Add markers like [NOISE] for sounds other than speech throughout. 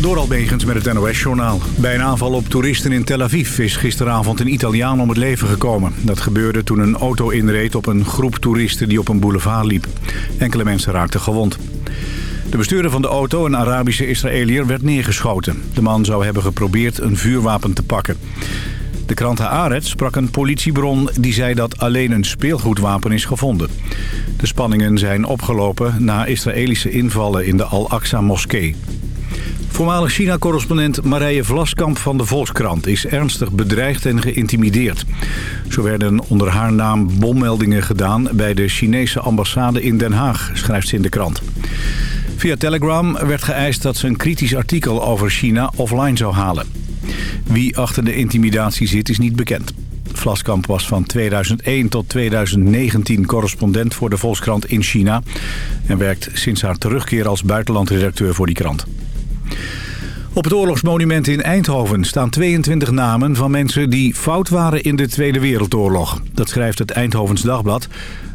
Door Albegens met het NOS-journaal. Bij een aanval op toeristen in Tel Aviv is gisteravond een Italiaan om het leven gekomen. Dat gebeurde toen een auto inreed op een groep toeristen die op een boulevard liep. Enkele mensen raakten gewond. De bestuurder van de auto, een Arabische Israëliër, werd neergeschoten. De man zou hebben geprobeerd een vuurwapen te pakken. De krant Haaretz sprak een politiebron die zei dat alleen een speelgoedwapen is gevonden. De spanningen zijn opgelopen na Israëlische invallen in de Al-Aqsa-moskee. Voormalig China-correspondent Marije Vlaskamp van de Volkskrant is ernstig bedreigd en geïntimideerd. Zo werden onder haar naam bommeldingen gedaan bij de Chinese ambassade in Den Haag, schrijft ze in de krant. Via Telegram werd geëist dat ze een kritisch artikel over China offline zou halen. Wie achter de intimidatie zit is niet bekend. Vlaskamp was van 2001 tot 2019 correspondent voor de Volkskrant in China... en werkt sinds haar terugkeer als buitenlandredacteur voor die krant. Op het oorlogsmonument in Eindhoven staan 22 namen van mensen die fout waren in de Tweede Wereldoorlog. Dat schrijft het Eindhovens Dagblad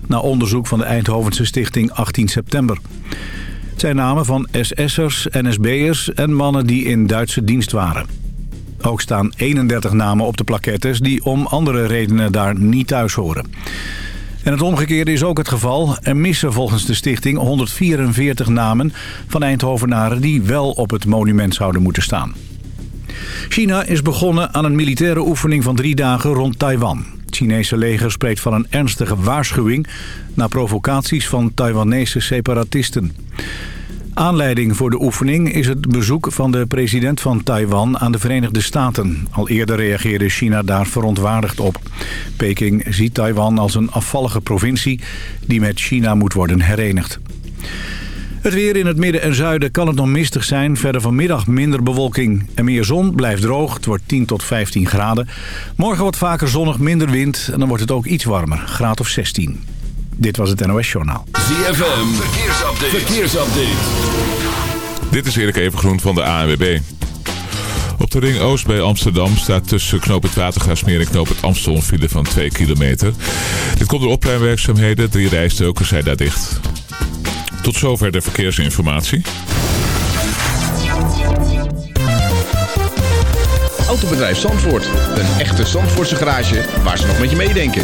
na onderzoek van de Eindhovense stichting 18 september. Het zijn namen van SS'ers, NSB'ers en mannen die in Duitse dienst waren. Ook staan 31 namen op de plaquettes die om andere redenen daar niet thuis horen. En het omgekeerde is ook het geval. Er missen volgens de stichting 144 namen van Eindhovenaren die wel op het monument zouden moeten staan. China is begonnen aan een militaire oefening van drie dagen rond Taiwan. Het Chinese leger spreekt van een ernstige waarschuwing... na provocaties van Taiwanese separatisten. Aanleiding voor de oefening is het bezoek van de president van Taiwan aan de Verenigde Staten. Al eerder reageerde China daar verontwaardigd op. Peking ziet Taiwan als een afvallige provincie die met China moet worden herenigd. Het weer in het midden en zuiden kan het nog mistig zijn. Verder vanmiddag minder bewolking en meer zon. Blijft droog. Het wordt 10 tot 15 graden. Morgen wat vaker zonnig, minder wind. En dan wordt het ook iets warmer. Graad of 16. Dit was het NOS Journaal. ZFM, verkeersupdate. verkeersupdate. Dit is Erik Evengroen van de ANWB. Op de Ring Oost bij Amsterdam staat tussen knoop het Watergaasmeer en knoop het Amstel een file van 2 kilometer. Dit komt door opruimwerkzaamheden. Drie rijstroken zijn daar dicht. Tot zover de verkeersinformatie. Autobedrijf Zandvoort. Een echte Zandvoortse garage waar ze nog met je meedenken.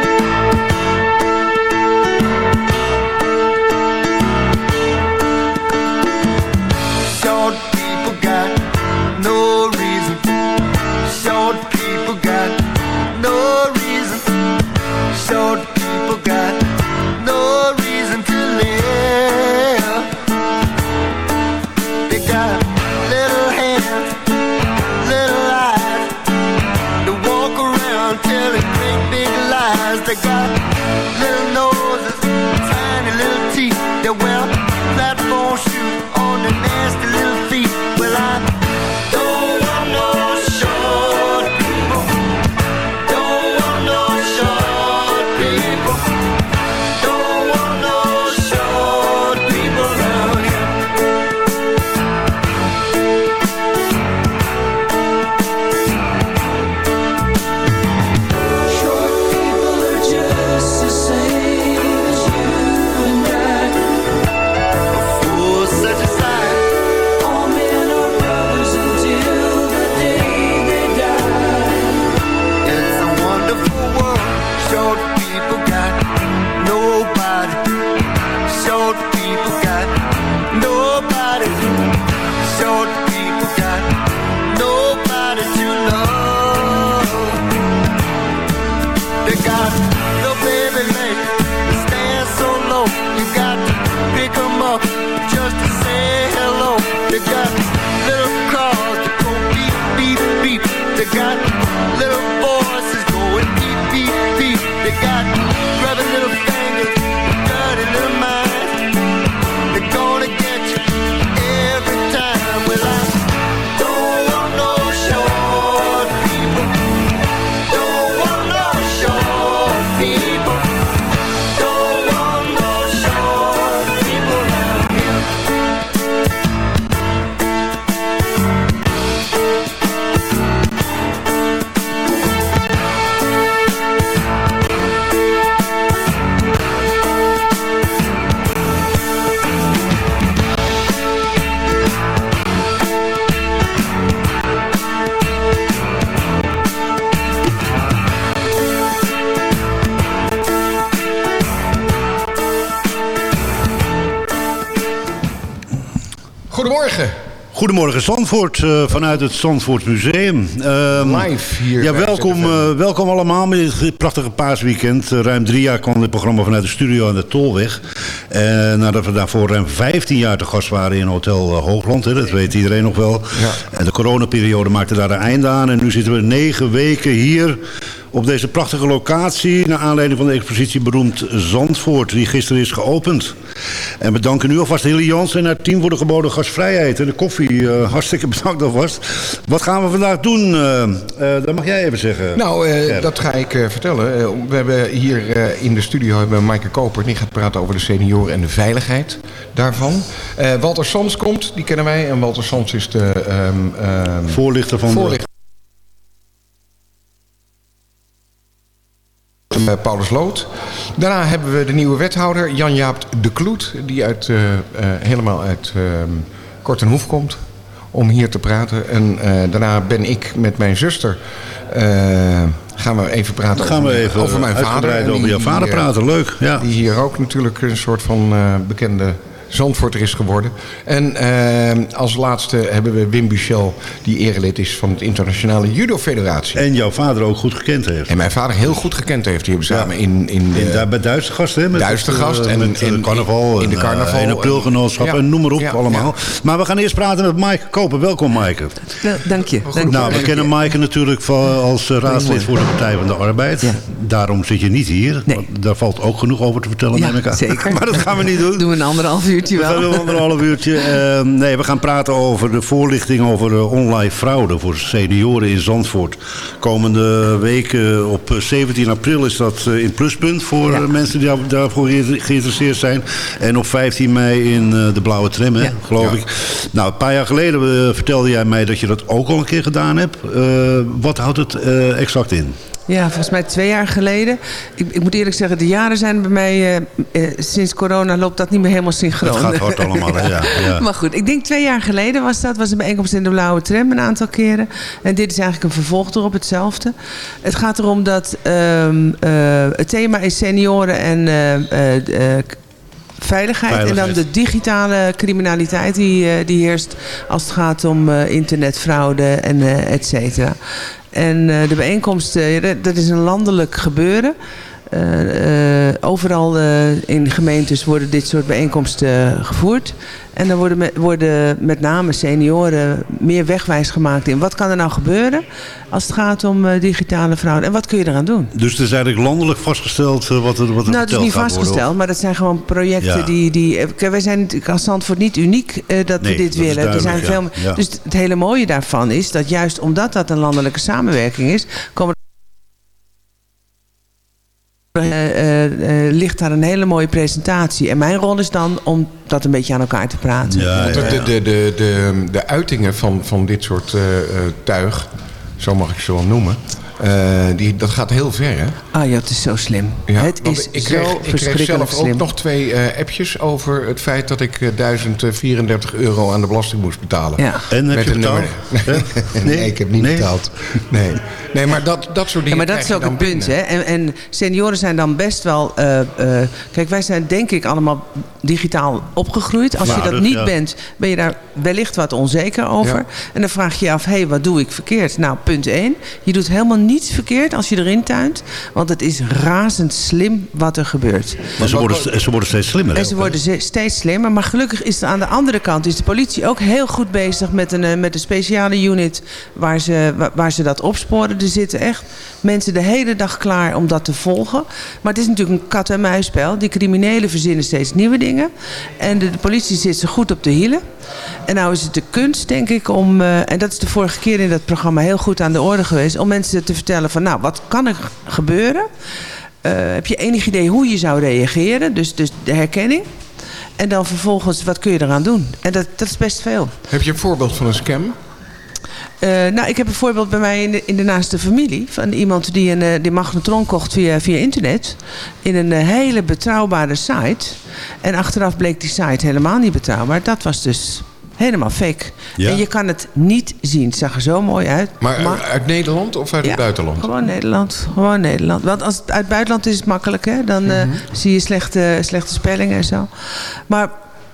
Great big lies. They got little noses, tiny little teeth. They wear platform shoes on their nasty little Goedemorgen Zandvoort, uh, vanuit het Zandvoort Museum. Uh, Live hier. Ja, welkom, uh, welkom allemaal met dit prachtige paasweekend. Uh, ruim drie jaar kwam dit programma vanuit de studio aan de Tolweg. nadat we daarvoor ruim 15 jaar te gast waren in Hotel Hoogland. Hè, dat weet iedereen nog wel. Ja. En de coronaperiode maakte daar een einde aan. En nu zitten we negen weken hier op deze prachtige locatie... naar aanleiding van de expositie Beroemd Zandvoort... die gisteren is geopend. En bedanken nu alvast Hilly Jans en haar team voor de geboden gastvrijheid... en de koffie. Uh, hartstikke [LAUGHS] bedankt alvast. Wat gaan we vandaag doen? Uh, uh, dat mag jij even zeggen. Nou, dat ga ik vertellen. we hebben hier in de studio hebben Maaike Koper... die gaat praten over de senioren en de veiligheid daarvan. Walter Sans komt, die kennen wij. En Walter Sans is de... Um, um, voorlichter van voorlichter. Paulus Lood. Daarna hebben we de nieuwe wethouder Jan-Jaap de Kloet... die uit, uh, uh, helemaal uit Kort en Hoef komt om hier te praten. En daarna ben ik met mijn zuster... gaan we even praten gaan over, we even over mijn vader. over jouw vader praten, leuk. Ja. Die hier ook natuurlijk een soort van bekende Zandvoorter is geworden. En uh, als laatste hebben we Wim Buchel, die erelid is van het Internationale Judo Federatie. En jouw vader ook goed gekend heeft. En mijn vader heel goed gekend heeft. Die hebben samen in... in, de, in daar bij Duitse gasten, hè? Met Duitse gast. en, met, en, carnaval. In de carnaval. En, en aprilgenootschap en, ja, en noem maar op ja, allemaal. Ja. Maar we gaan eerst praten met Maaike Koper. Welkom Maaike. Nou, dank je. Dank nou, we kennen Maaike natuurlijk als raadslid voor de Partij van de Arbeid. Daarom zit je niet hier. Nee. Daar valt ook genoeg over te vertellen, ja, neem ik aan. zeker. [LAUGHS] maar dat gaan we niet doen. Doen we een anderhalf uurtje wel anderhalf uurtje. Uh, nee, we gaan praten over de voorlichting over de online fraude voor senioren in Zandvoort. Komende weken op 17 april is dat uh, in pluspunt voor ja. mensen die daarvoor geïnteresseerd zijn. En op 15 mei in de Blauwe Tram, hè, ja. geloof ik. Nou, een paar jaar geleden vertelde jij mij dat je dat ook al een keer gedaan hebt. wat houdt het exact in? Ja, volgens mij twee jaar geleden. Ik, ik moet eerlijk zeggen, de jaren zijn bij mij... Uh, uh, sinds corona loopt dat niet meer helemaal synchroon. Het gaat hard allemaal? Ja, ja. [LAUGHS] maar goed, ik denk twee jaar geleden was dat. was een bijeenkomst in de Blauwe Tram een aantal keren. En dit is eigenlijk een vervolg erop, hetzelfde. Het gaat erom dat... Um, uh, het thema is senioren en... Veiligheid, Veiligheid, en dan de digitale criminaliteit die, die heerst als het gaat om internetfraude en et cetera. En uh, de bijeenkomst, uh, dat is een landelijk gebeuren. Uh, overal in gemeentes worden dit soort bijeenkomsten gevoerd. En dan worden met, worden met name senioren meer wegwijs gemaakt in wat kan er nou gebeuren als het gaat om uh, digitale fraude. En wat kun je eraan doen? Dus het is eigenlijk landelijk vastgesteld uh, wat er wat Nou, het is niet vastgesteld, worden, maar dat zijn gewoon projecten ja. die... die wij zijn als Zandvoort niet uniek uh, dat nee, we dit dat willen. Er zijn veel, ja. Dus het hele mooie daarvan is dat juist omdat dat een landelijke samenwerking is... komen ligt daar een hele mooie presentatie. En mijn rol is dan om dat een beetje aan elkaar te praten. Ja, ja, ja. De, de, de, de, de uitingen van, van dit soort tuig, zo mag ik ze wel noemen... Uh, die, dat gaat heel ver, hè? Ah ja, het is zo slim. Ja, het is ik kreeg, zo ik kreeg zelf slim. ook nog twee uh, appjes over het feit dat ik uh, 1034 euro aan de belasting moest betalen. Ja. En heb je betaald? [LAUGHS] nee, nee, ik heb niet nee. betaald. Nee. nee, maar dat, dat soort dingen Ja, maar dat is ook het punt, hè? En, en, senioren zijn dan best wel... Uh, kijk, wij zijn denk ik allemaal digitaal opgegroeid. Als je dat niet ja. bent, ben je daar wellicht wat onzeker over. Ja. En dan vraag je je af, hé, hey, wat doe ik verkeerd? Nou, punt 1. Je doet helemaal niets verkeerd als je erin tuint. Want het is razend slim wat er gebeurt. Maar ze worden, ze worden steeds slimmer. En ze worden steeds slimmer. Maar gelukkig is er aan de andere kant is de politie ook heel goed bezig met een, met een speciale unit waar ze, waar, ze dat opsporen. Er zitten echt mensen de hele dag klaar om dat te volgen. Maar het is natuurlijk een kat-en-muisspel. Die criminelen verzinnen steeds nieuwe dingen. En de, de, politie zit ze goed op de hielen. En nou is het de kunst, denk ik, om... Uh, en dat is de vorige keer in dat programma heel goed aan de orde geweest... om mensen te vertellen van, nou, wat kan er gebeuren? Uh, heb je enig idee hoe je zou reageren? Dus, dus de herkenning. En dan vervolgens, wat kun je eraan doen? En dat, dat is best veel. Heb je een voorbeeld van een scam? Uh, nou, ik heb een voorbeeld bij mij in de, in de naaste familie. Van iemand die een uh, die magnetron kocht via, via internet. In een hele betrouwbare site. En achteraf bleek die site helemaal niet betrouwbaar. Dat was dus helemaal fake. Ja. En je kan het niet zien. Het zag er zo mooi uit. Maar, maar uit Nederland of uit ja, het buitenland? Gewoon Nederland. Gewoon Nederland. Want als het uit het buitenland is het makkelijk. Hè? Dan mm -hmm. zie je slechte, slechte spellingen en zo. Maar...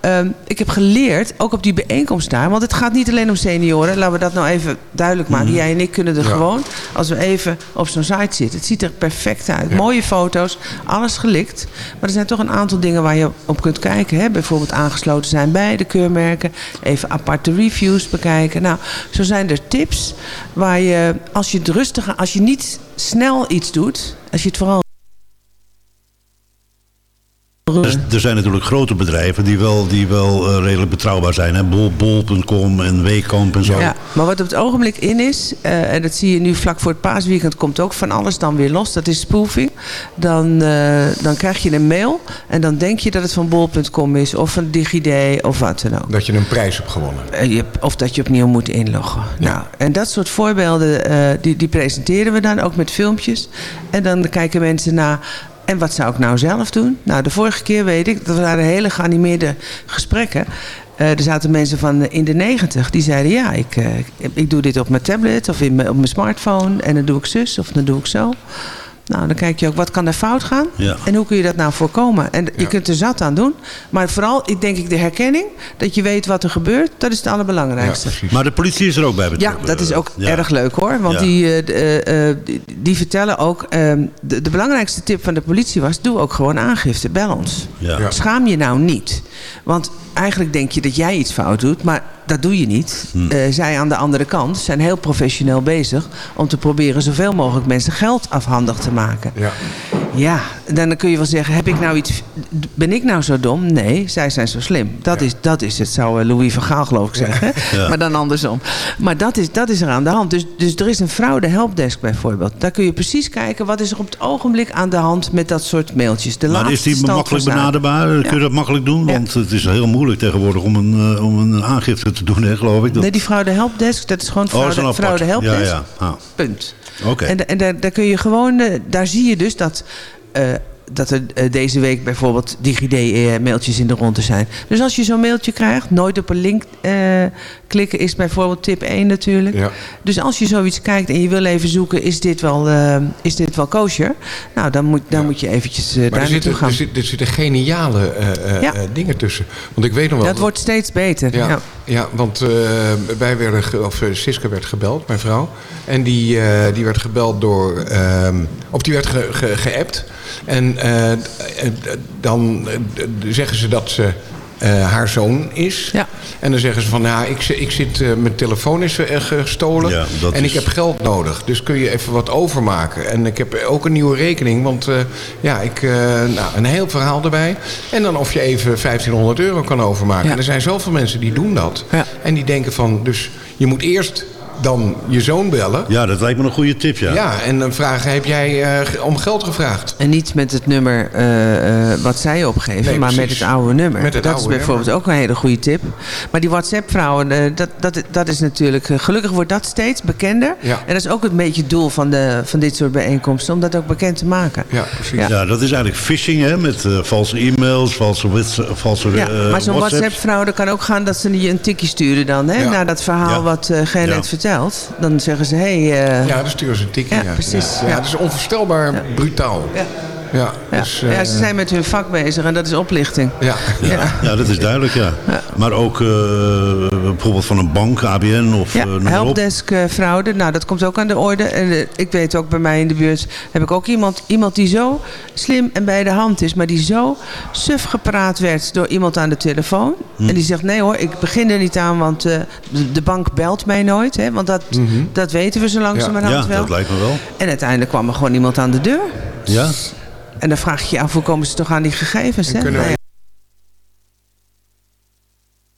ehm, ik heb geleerd, ook op die bijeenkomst daar... want het gaat niet alleen om senioren. Laten we dat nou even duidelijk maken. Jij en ik kunnen er Ja. gewoon, als we even op zo'n site zitten... het ziet er perfect uit. Mooie foto's, alles gelikt. Maar er zijn toch een aantal dingen waar je op kunt kijken. Hè? Bijvoorbeeld aangesloten zijn bij de keurmerken. Even aparte reviews bekijken. Nou, zo zijn er tips waar je, als je het rustig... als je niet snel iets doet... als je het vooral... Dus er zijn natuurlijk grote bedrijven die wel, die wel eh, redelijk betrouwbaar zijn. hè. Bol- Bol.com en Weekamp en zo. Ja, maar wat op het ogenblik in is, eh, en dat zie je nu vlak voor het paasweekend, komt ook van alles dan weer los. Dat is spoofing. Dan, eh, dan krijg je een mail en dan denk je dat het van bol.com is of van DigiD of wat dan ook. Dat je een prijs hebt gewonnen. Eh, je- Of dat je opnieuw moet inloggen. Nou, en dat soort voorbeelden, eh, die, die presenteren we dan ook met filmpjes. En dan kijken mensen naar... En wat zou ik nou zelf doen? Nou, de vorige keer weet ik, dat waren hele geanimeerde gesprekken. Eh, er zaten mensen van eh, in de negentig die zeiden... ja, ik, eh, ik doe dit op mijn tablet of in op mijn smartphone... en dan doe ik zus of dan doe ik zo. Nou, dan kijk je ook, wat kan er fout gaan? Ja. En hoe kun je dat nou voorkomen? En je kunt er zat aan doen. Maar vooral, ik denk ik, de herkenning... dat je weet wat er gebeurt, dat is het allerbelangrijkste. Maar de politie is er ook bij Ja, betrokken. dat is ook Ja. erg leuk hoor. Want Ja. die, eh, eh, eh, die, die vertellen ook... ehm, de, de belangrijkste tip van de politie was... doe ook gewoon aangifte, bel ons. Ja. Ja. Schaam je nou niet. Want eigenlijk denk je dat jij iets fout doet... maar dat doe je niet. Hm. Eh, zij aan de andere kant zijn heel professioneel bezig... om te proberen zoveel mogelijk mensen geld afhandig te maken. Ja. Ja, dan kun je wel zeggen, heb ik nou iets, ben ik nou zo dom? Nee, zij zijn zo slim. Dat, is, dat is het, zou eh, Louis van Gaal geloof ik zeggen. [LAUGHS] Ja. Maar dan andersom. Maar dat is, dat is er aan de hand. Dus, dus er is een fraude helpdesk bijvoorbeeld. Daar kun je precies kijken, wat is er op het ogenblik aan de hand met dat soort mailtjes. De Maar is die makkelijk benaderbaar? Kun je dat makkelijk doen? Want het is heel moeilijk tegenwoordig om een, eh, om een aangifte te doen, hè, geloof ik. Dat... Nee, die fraude helpdesk, dat is gewoon Oh, is fraude, apart. fraude helpdesk. Ja, ja. Ah, Punt. Oké. En, en daar, daar kun je gewoon, eh, daar zie je dus dat, eh, dat er eh, deze week bijvoorbeeld DigiD-mailtjes in de ronde zijn. Dus als je zo'n mailtje krijgt, nooit op een link klikken is bijvoorbeeld tip 1 natuurlijk. Ja. Dus als je zoiets kijkt en je wil even zoeken, is dit wel, eh, is dit wel kosher? Nou, dan moet, dan moet je eventjes Maar daar naartoe gaan. er, zit- er zitten geniale Ja. dingen tussen. Want ik weet nog wel... dat wordt steeds beter. Ja, Ja. want eh, wij werden, ge- of eh, Siska werd gebeld, mijn vrouw. En die, eh, die werd gebeld door, ehm, of die werd ge, ge- geappt. En dan zeggen ze dat ze eh, haar zoon is. Ja. En dan zeggen ze van, ja, ik, zi- ik zit, eh, mijn telefoon is eh, gestolen. Ja, dat en is- ik heb geld nodig. Dus kun je even wat overmaken. En ik heb ook een nieuwe rekening. Want eh, ja, ik, eh, nou, een heel verhaal erbij. En dan of je even 1500 euro kan overmaken. Ja. En er zijn zoveel mensen die doen dat. Ja. En die denken van, dus je moet eerst dan je zoon bellen. Ja, dat lijkt me een goede tip, ja. Ja, en dan vragen, heb jij eh, om geld gevraagd? En niet met het nummer eh, eh, wat zij opgeven, Nee, maar met het oude nummer. Met het dat oude is bijvoorbeeld ook een hele goede tip. Maar die WhatsApp-vrouwen, eh, dat, dat, dat is natuurlijk... gelukkig wordt dat steeds bekender. Ja. En dat is ook een beetje het doel van, de, van dit soort bijeenkomsten... om dat ook bekend te maken. Ja, precies. Ja. Ja, dat is eigenlijk phishing, hè, met eh, valse e-mails, valse, valse Ja, maar zo'n. WhatsApp-vrouw, dat kan ook gaan dat ze je een tikje sturen dan. Hè, Ja. Naar dat verhaal Ja. wat eh Ger Dan zeggen ze, hé... hey, Ja, dan sturen ze een tikje. Ja, Ja, precies. Ja, Ja. het is onvoorstelbaar brutaal. Ja. Ja, ja. dus, eh, ja, ze zijn met hun vak bezig en dat is oplichting. ja. Ja. Ja, dat is duidelijk, ja. Maar ook eh, bijvoorbeeld van een bank, ABN of Ja, eh, helpdesk fraude. Nou, dat komt ook aan de orde. En ik weet ook bij mij in de buurt heb ik ook iemand, iemand die zo slim en bij de hand is, maar die zo suf gepraat werd door iemand aan de telefoon. Hm. En die zegt, nee hoor, ik begin er niet aan, want eh, de, bank belt mij nooit. Hè, want dat, dat weten we zo langzamerhand Mhm. Ja, wel. dat lijkt me wel. En uiteindelijk kwam er gewoon iemand aan de deur. Ja? En dan vraag je je af, hoe komen ze toch aan die gegevens? Hè? kunnen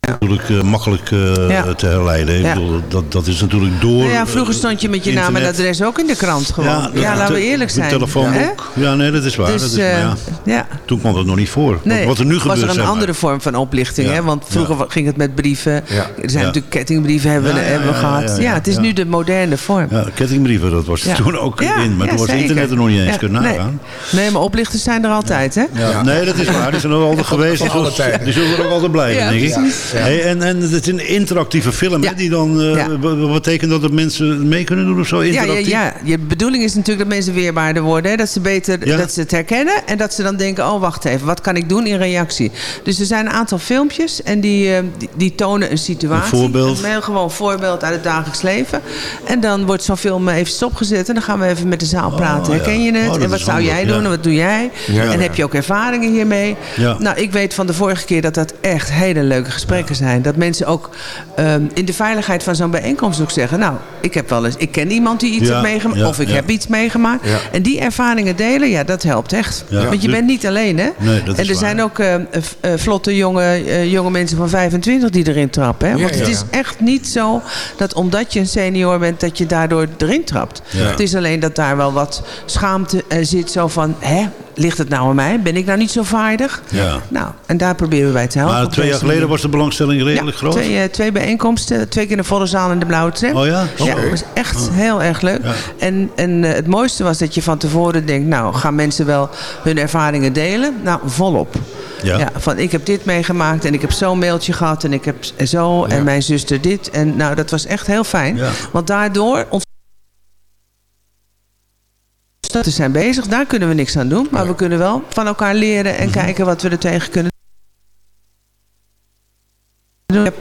Natuurlijk eh, makkelijk eh, Ja. te herleiden. Ik Ja. bedoel, dat, dat is natuurlijk door... nou ja, vroeger stond je met je naam en adres ook in de krant gewoon. Ja, laten we eerlijk zijn. De telefoon ook. Ja, nee, dat is waar. Dus, dat is, maar eh, ja, ja. toen kwam dat nog niet voor. Nee, wat er nu was gebeurt, er een zeg maar. andere vorm van oplichting. Ja, Hè? Want vroeger ja. ging het met brieven. Ja. Er zijn Ja. natuurlijk kettingbrieven hebben, we- hebben gehad. ja, Ja, ja, het is ja. nu de moderne vorm. Ja, kettingbrieven, dat was er toen ook in. Maar toen was het internet er nog niet eens kunnen nagaan. Nee, maar oplichters zijn er altijd, hè? Ja. Nee, dat is waar. Die zijn er altijd geweest. Die alle zullen, tijden. die zullen er ook altijd blijven, Ja, denk ik. Hey, en, en het is een interactieve film, hè, die dan... eh, wat betekent dat dat mensen mee kunnen doen of zo? Ja, ja, Interactief? ja, je bedoeling is natuurlijk dat mensen weerbaarder worden. Hè? Dat ze beter dat ze het herkennen. En dat ze dan denken, oh wacht even, wat kan ik doen in reactie? Dus er zijn een aantal filmpjes en die, eh, die, die tonen een situatie. Een voorbeeld. Een gewoon voorbeeld uit het dagelijks leven. En dan wordt zo'n film even stopgezet. En dan gaan we even met de zaal praten. ja. Herken je Oh, het? dat en wat zou jij doen ja. en wat doe jij? Ja, en heb je ook ervaringen hiermee? Ja. Nou, ik weet van de vorige keer dat dat echt hele leuke gesprekken zijn. Dat mensen ook ehm, in de veiligheid van zo'n bijeenkomst ook zeggen... nou, ik heb wel eens, ik ken iemand die iets Ja, heeft meegemaakt... ja, of ik ja. heb iets meegemaakt. En die ervaringen delen, ja, dat helpt echt. Want je bent niet alleen, hè? Nee, dat en er waar. zijn ook eh, eh, vlotte jonge, eh, jonge mensen van 25 die erin trappen. Hè? Want het is echt niet zo dat omdat je een senior bent... dat je daardoor erin trapt. Het is alleen dat daar wel wat schaamte zit. Zo van, hè, ligt het nou aan mij? Ben ik nou niet zo vaardig? Ja. Nou, en daar proberen wij te helpen. Maar twee jaar geleden was de belangstelling redelijk ja, groot? Twee, eh, twee bijeenkomsten. Twee keer in de volle zaal in de blauwe tram. Oh ja? Ja, was echt heel erg leuk. Ja. En, en eh, het mooiste was dat je van tevoren denkt... nou, gaan mensen wel hun ervaringen delen? Nou, volop. Ja. van ik heb dit meegemaakt en ik heb zo'n mailtje gehad... en ik heb zo en mijn zuster dit. En nou, dat was echt heel fijn. Ja. Want daardoor... We zijn bezig, daar kunnen we niks aan doen. Maar we kunnen wel van elkaar leren Mhm. en kijken wat we er tegen kunnen doen.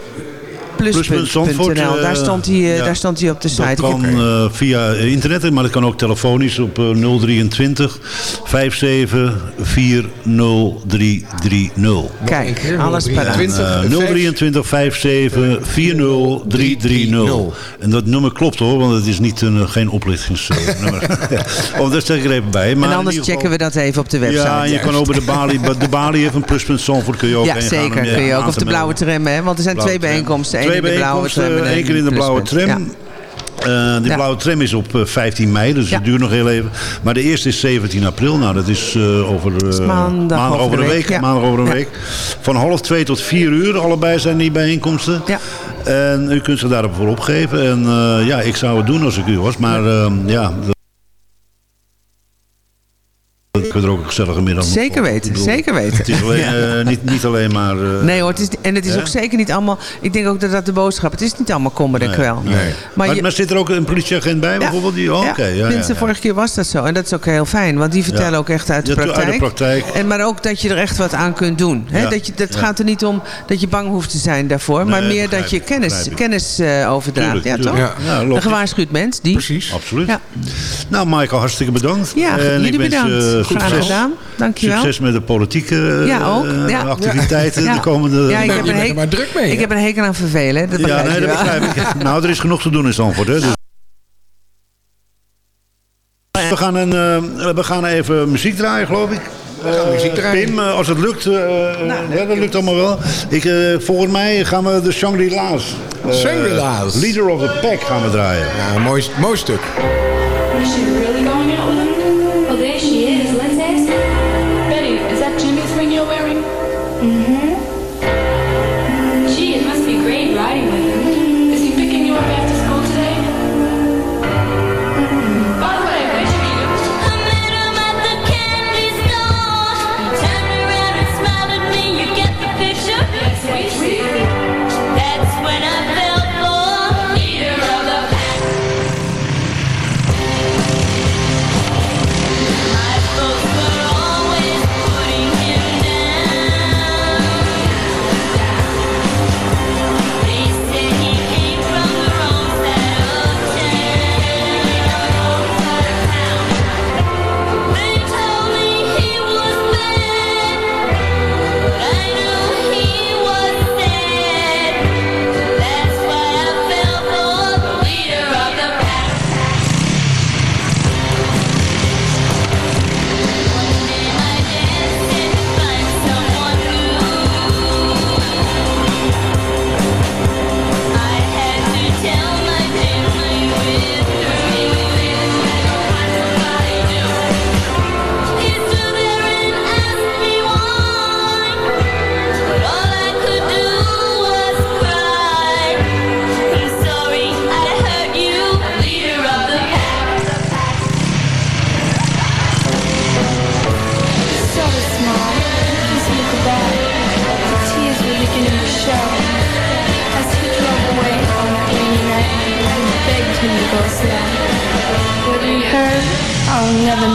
Pluspunt.nl, eh, daar, stond hij, eh, ja. daar stond hij op de Dat site. kan eh, via internet, maar dat kan ook telefonisch op eh, 023 57 40330. Kijk, alles paraat. 20, Eh, 023 57 40330. En dat nummer klopt hoor, want het is niet een, eh, geen oplichtingsnummer. [LAUGHS] oh, daar zeg ik er even bij. Maar En anders checken we dat even op de website. Ja, en je kan over de balie, de balie heeft een pluspunt Zandvoort kun je ook Ja, gaan zeker. Kun je ook te de blauwe tram, hè? Want er zijn Blauwe twee bijeenkomsten. Eén Twee bijeenkomsten, en één keer in de blauwe tram. Eh, die Ja. blauwe tram is op eh, 15 mei, dus Ja. het duurt nog heel even. Maar de eerste is 17 april. Nou, dat is eh, over, eh, maandag over een week, week. ja. Maandag over een week. Van half twee tot vier uur. Allebei zijn die bijeenkomsten. Ja. En u kunt zich daarop voor opgeven. En eh, ja, ik zou het doen als ik u was. Maar ehm, ja... Er ook een gezellige middag Zeker weten, bedoel, zeker weten. Het is alleen, eh, niet, niet alleen maar... eh, Nee hoor, het is, en het is Hè? ook zeker niet allemaal... Ik denk ook dat dat de boodschap... Het is niet allemaal kommer en Nee, kwel. nee. Maar, Maar, je- maar zit er ook een politieagent bij bijvoorbeeld? Die, oh, ja, oké, ja, ja, vorige keer was dat zo. En dat is ook heel fijn. Want die vertellen Ja. ook echt uit de, Ja, uit de praktijk. praktijk. En, maar ook dat je er echt wat aan kunt doen. Hè? Ja. Dat, je, dat Ja. gaat er niet om dat je bang hoeft te zijn daarvoor. maar meer begrijp dat je kennis, kennis eh, overdraagt. Tuurlijk, ja, tuurlijk. toch? Een gewaarschuwd mens, die. Precies. Absoluut. Ja. Nou, Michael, hartstikke bedankt. Ja, En jullie bedankt. Graag succes. gedaan. Dankjewel. Succes met de politieke eh, Ja, ook. eh, Ja. activiteiten Ja. de komende... Ja, ik Nou, heb je een bent er hekel- maar druk mee. Ik hè? heb een hekel aan vervelen. Dat Ja, nee, dat begrijp ik. [LAUGHS] Nou, er is genoeg te doen in Zandvoort, hè. Dus... We gaan, een, eh, we gaan even muziek draaien, geloof ik. Draaien. Pim, eh, als het lukt, eh, ja, dat lukt allemaal wel. Ik, eh, volgens mij gaan we de Shangri-La's. eh, Shangri-La's. Leader of the Pack gaan we draaien. Ja, mooi, mooi stuk.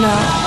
Know.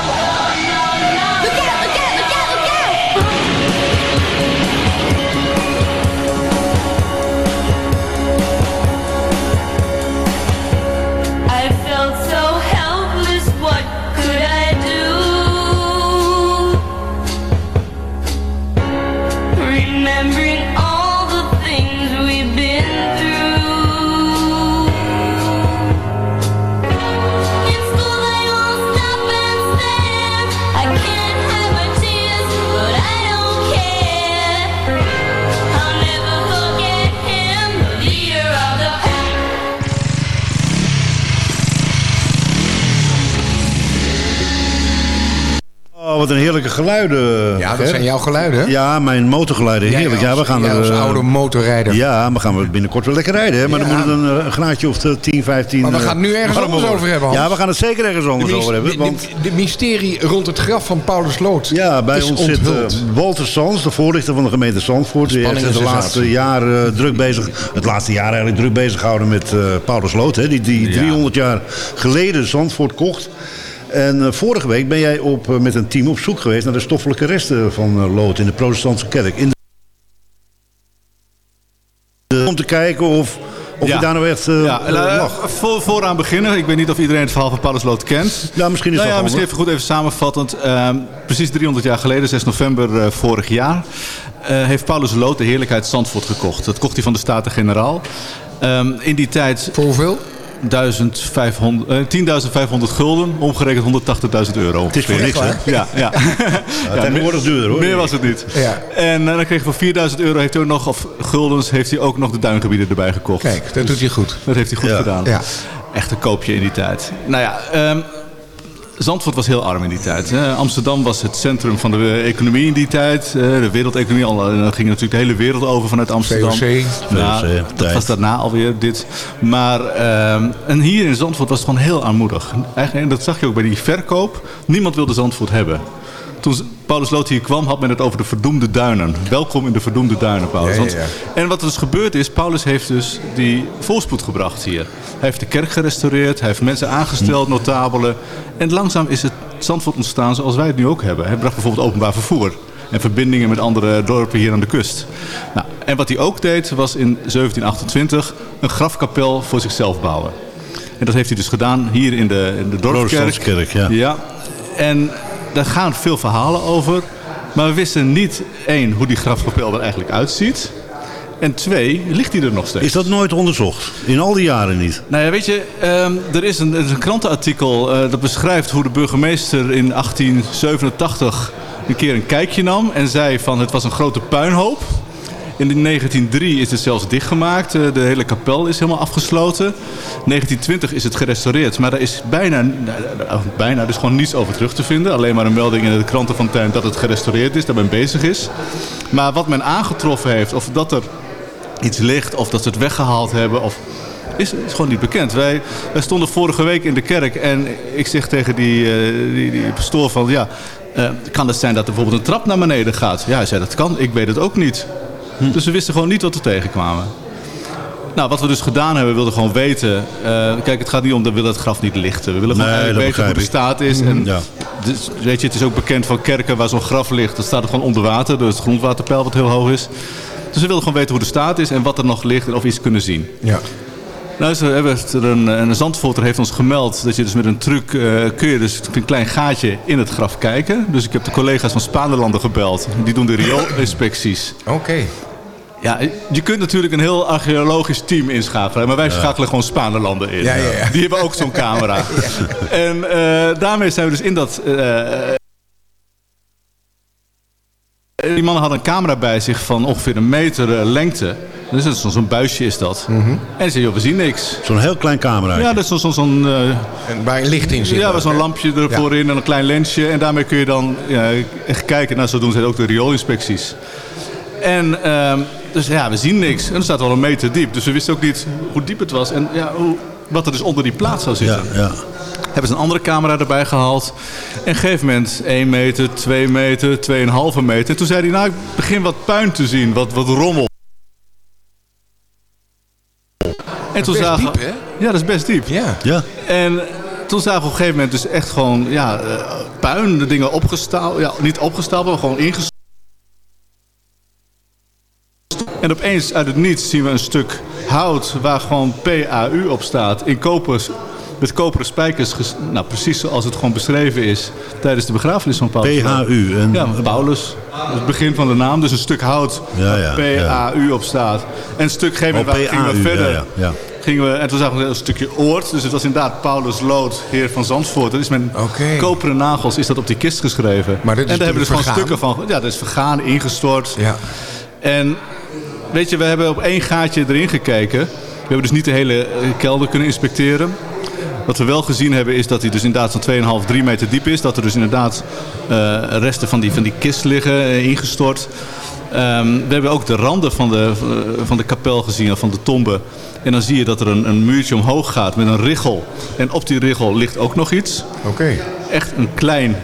Geluiden. Ja, dat Ger. zijn jouw geluiden? Ja, mijn motorgeluiden. Heerlijk. Ja, we gaan er, als eh, oude motorrijder. Ja, maar gaan we binnenkort wel lekker rijden. Hè? Maar Ja. dan moet het een, eh, graadje of de 10, 15... Maar we eh, gaan het nu ergens anders worden. over hebben, Hans. Ja, we gaan het zeker ergens De, anders over hebben. de- Want de- de mysterie rond het graf van Paulus Lood ja, bij is ons zit eh, Walter Sans, de voorlichter van de gemeente Zandvoort. Die heeft de laatste jaren druk bezig... Het laatste jaar eigenlijk druk bezig gehouden met eh, Paulus Lood. Hè? Die, die 300 jaar geleden Zandvoort kocht. En eh, vorige week ben jij op, eh, met een team op zoek geweest... naar de stoffelijke resten van eh, Lood in de protestantse kerk. In de, om te kijken of, of Ja. je daar nou echt eh, Ja, lag. voor, vooraan beginnen. Ik weet niet of iedereen het verhaal van Paulus Lood kent. Ja, misschien is nou dat ja, misschien even goed even samenvattend. Ehm, precies 300 jaar geleden, 6 november eh, vorig jaar... eh, heeft Paulus Lood de heerlijkheid Zandvoort gekocht. Dat kocht hij van de Staten-Generaal. Ehm, in die tijd... Voor hoeveel? 1500, eh, 10.500 gulden, omgerekend 180.000 euro. Het is voor niks, hè? Ja, ja. [LAUGHS] ja tegenwoordig duurder, hoor. Meer was het niet. Ja. En eh, dan kreeg hij voor 4000 euro, heeft hij ook nog, of guldens, heeft hij ook nog de duingebieden erbij gekocht. Kijk, dat doet hij goed. Dat heeft hij goed Ja. gedaan. Ja. Echt een koopje in die tijd. Nou ja, ehm, Zandvoort was heel arm in die tijd. Amsterdam was het centrum van de eh, economie in die tijd. De wereldeconomie, al, eh, dan ging natuurlijk de hele wereld over vanuit Amsterdam. VOC. Nou, VOC, dat tijd. was daarna alweer dit. Maar ehm, en hier in Zandvoort was het gewoon heel armoedig. Eigenlijk, en dat zag je ook bij die verkoop. Niemand wilde Zandvoort hebben. Toen Paulus Lood hier kwam, had men het over de verdoemde duinen. Welkom in de verdoemde duinen, Paulus. Want-. En wat er dus gebeurd is, Paulus heeft dus die voorspoed gebracht hier. Hij heeft de kerk gerestaureerd, hij heeft mensen aangesteld, notabelen. En langzaam is het Zandvoort ontstaan zoals wij het nu ook hebben. Hij bracht bijvoorbeeld openbaar vervoer. En verbindingen met andere dorpen hier aan de kust. Nou, en wat hij ook deed, was in 1728 een grafkapel voor zichzelf bouwen. En dat heeft hij dus gedaan hier in de, in de dorpskerk. Ja. Ja, en daar gaan veel verhalen over. Maar we wisten niet, één, hoe die grafkapel er eigenlijk uitziet. En twee, ligt hij er nog steeds? Is dat nooit onderzocht? In al die jaren niet? Nou ja, weet je, ehm, er, is een, er is een krantenartikel eh, dat beschrijft hoe de burgemeester in 1887 een keer een kijkje nam en zei van het was een grote puinhoop. In 1903 is het zelfs dichtgemaakt. Eh, De hele kapel is helemaal afgesloten. 1920 is het gerestaureerd. Maar daar is bijna, nou, nou, bijna dus gewoon niets over terug te vinden. Alleen maar een melding in de kranten van tuin dat het gerestaureerd is. Dat men bezig is. Maar wat men aangetroffen heeft, of dat er iets ligt, of dat ze het weggehaald hebben, of is, is gewoon niet bekend. Wij, stonden vorige week in de kerk en ik zeg tegen die, eh, die, pastoor van, ja, eh, kan het zijn dat er bijvoorbeeld een trap naar beneden gaat? Ja, hij zei, dat kan, ik weet het ook niet. Dus we wisten gewoon niet wat we tegenkwamen. Nou, wat we dus gedaan hebben, we wilden gewoon weten. eh, kijk, het gaat niet om, we willen het graf niet lichten. We willen gewoon Nee, dat weten hoe de staat is. En Ja. dus, weet je, het is ook bekend van kerken waar zo'n graf ligt. Dat staat er gewoon onder water, door het grondwaterpeil wat heel hoog is. Dus we wilden gewoon weten hoe de staat is en wat er nog ligt en of we iets kunnen zien. Ja. Nou is er, hebben we er een, een zandvoorter heeft ons gemeld dat je dus met een truc eh, kun je dus een klein gaatje in het graf kijken. Dus ik heb de collega's van Spaanlanden gebeld. Die doen de riool-inspecties. Oké. Ja, je kunt natuurlijk een heel archeologisch team inschakelen. Maar wij schakelen gewoon Spaanlanden in. Ja, ja, ja. Die hebben ook zo'n camera. [LAUGHS] En eh, daarmee zijn we dus in dat... eh, die mannen hadden een camera bij zich van ongeveer een meter eh, lengte. Dus dat is zo'n- zo'n buisje is dat. En ze zeiden, joh, we zien niks. Zo'n heel klein camera. Ja, dat is zo'n... zo'n- eh, En waar licht in zit. ja, zo'n lampje ervoor in en een klein lensje. En daarmee kun je dan ja, echt kijken. Nou, zo doen ze ook de rioolinspecties. En ehm, dus ja, we zien niks. En er staat wel een meter diep. Dus we wisten ook niet hoe diep het was. En ja, hoe, wat er dus onder die plaat zou zitten. Ja, ja. Hebben ze een andere camera erbij gehaald. En op een gegeven moment 1 meter, 2 meter, 2,5 meter. En toen zei hij, nou, ik begin wat puin te zien. Wat, wat rommel. En toen best zagen diep, hè? Ja, dat is best diep. Ja. ja. En toen zagen we op een gegeven moment dus echt gewoon ja, eh, puin, de dingen opgestapeld. Ja, niet opgestapeld, maar gewoon ingestort. En opeens uit het niets zien we een stuk hout waar gewoon PAU op staat. In koper, met koperen spijkers. Nou, precies zoals het gewoon beschreven is tijdens de begrafenis van Paulus. PHU. En, Ja, Paulus. Het begin van de naam. Dus een stuk hout Ja, ja, waar PAU op staat. En een stuk gegeven Oh, waar PAU, verder. Gingen we, en toen zagen we een stukje oort. Dus het was inderdaad Paulus Lood, heer van Zandvoort. Dat is met koperen nagels is dat op die kist geschreven. Maar dit is en daar hebben we dus gewoon stukken van. Ja, dat is vergaan, ingestort. Ja. En weet je, we hebben op één gaatje erin gekeken. We hebben dus niet de hele eh, kelder kunnen inspecteren. Wat we wel gezien hebben is dat hij dus inderdaad zo'n 2,5, 3 meter diep is. Dat er dus inderdaad eh, resten van die, van die kist liggen, eh, ingestort. Ehm, we hebben ook de randen van de, van de kapel gezien, of van de tombe. En dan zie je dat er een, een muurtje omhoog gaat met een richel. En op die richel ligt ook nog iets. Oké. Echt een klein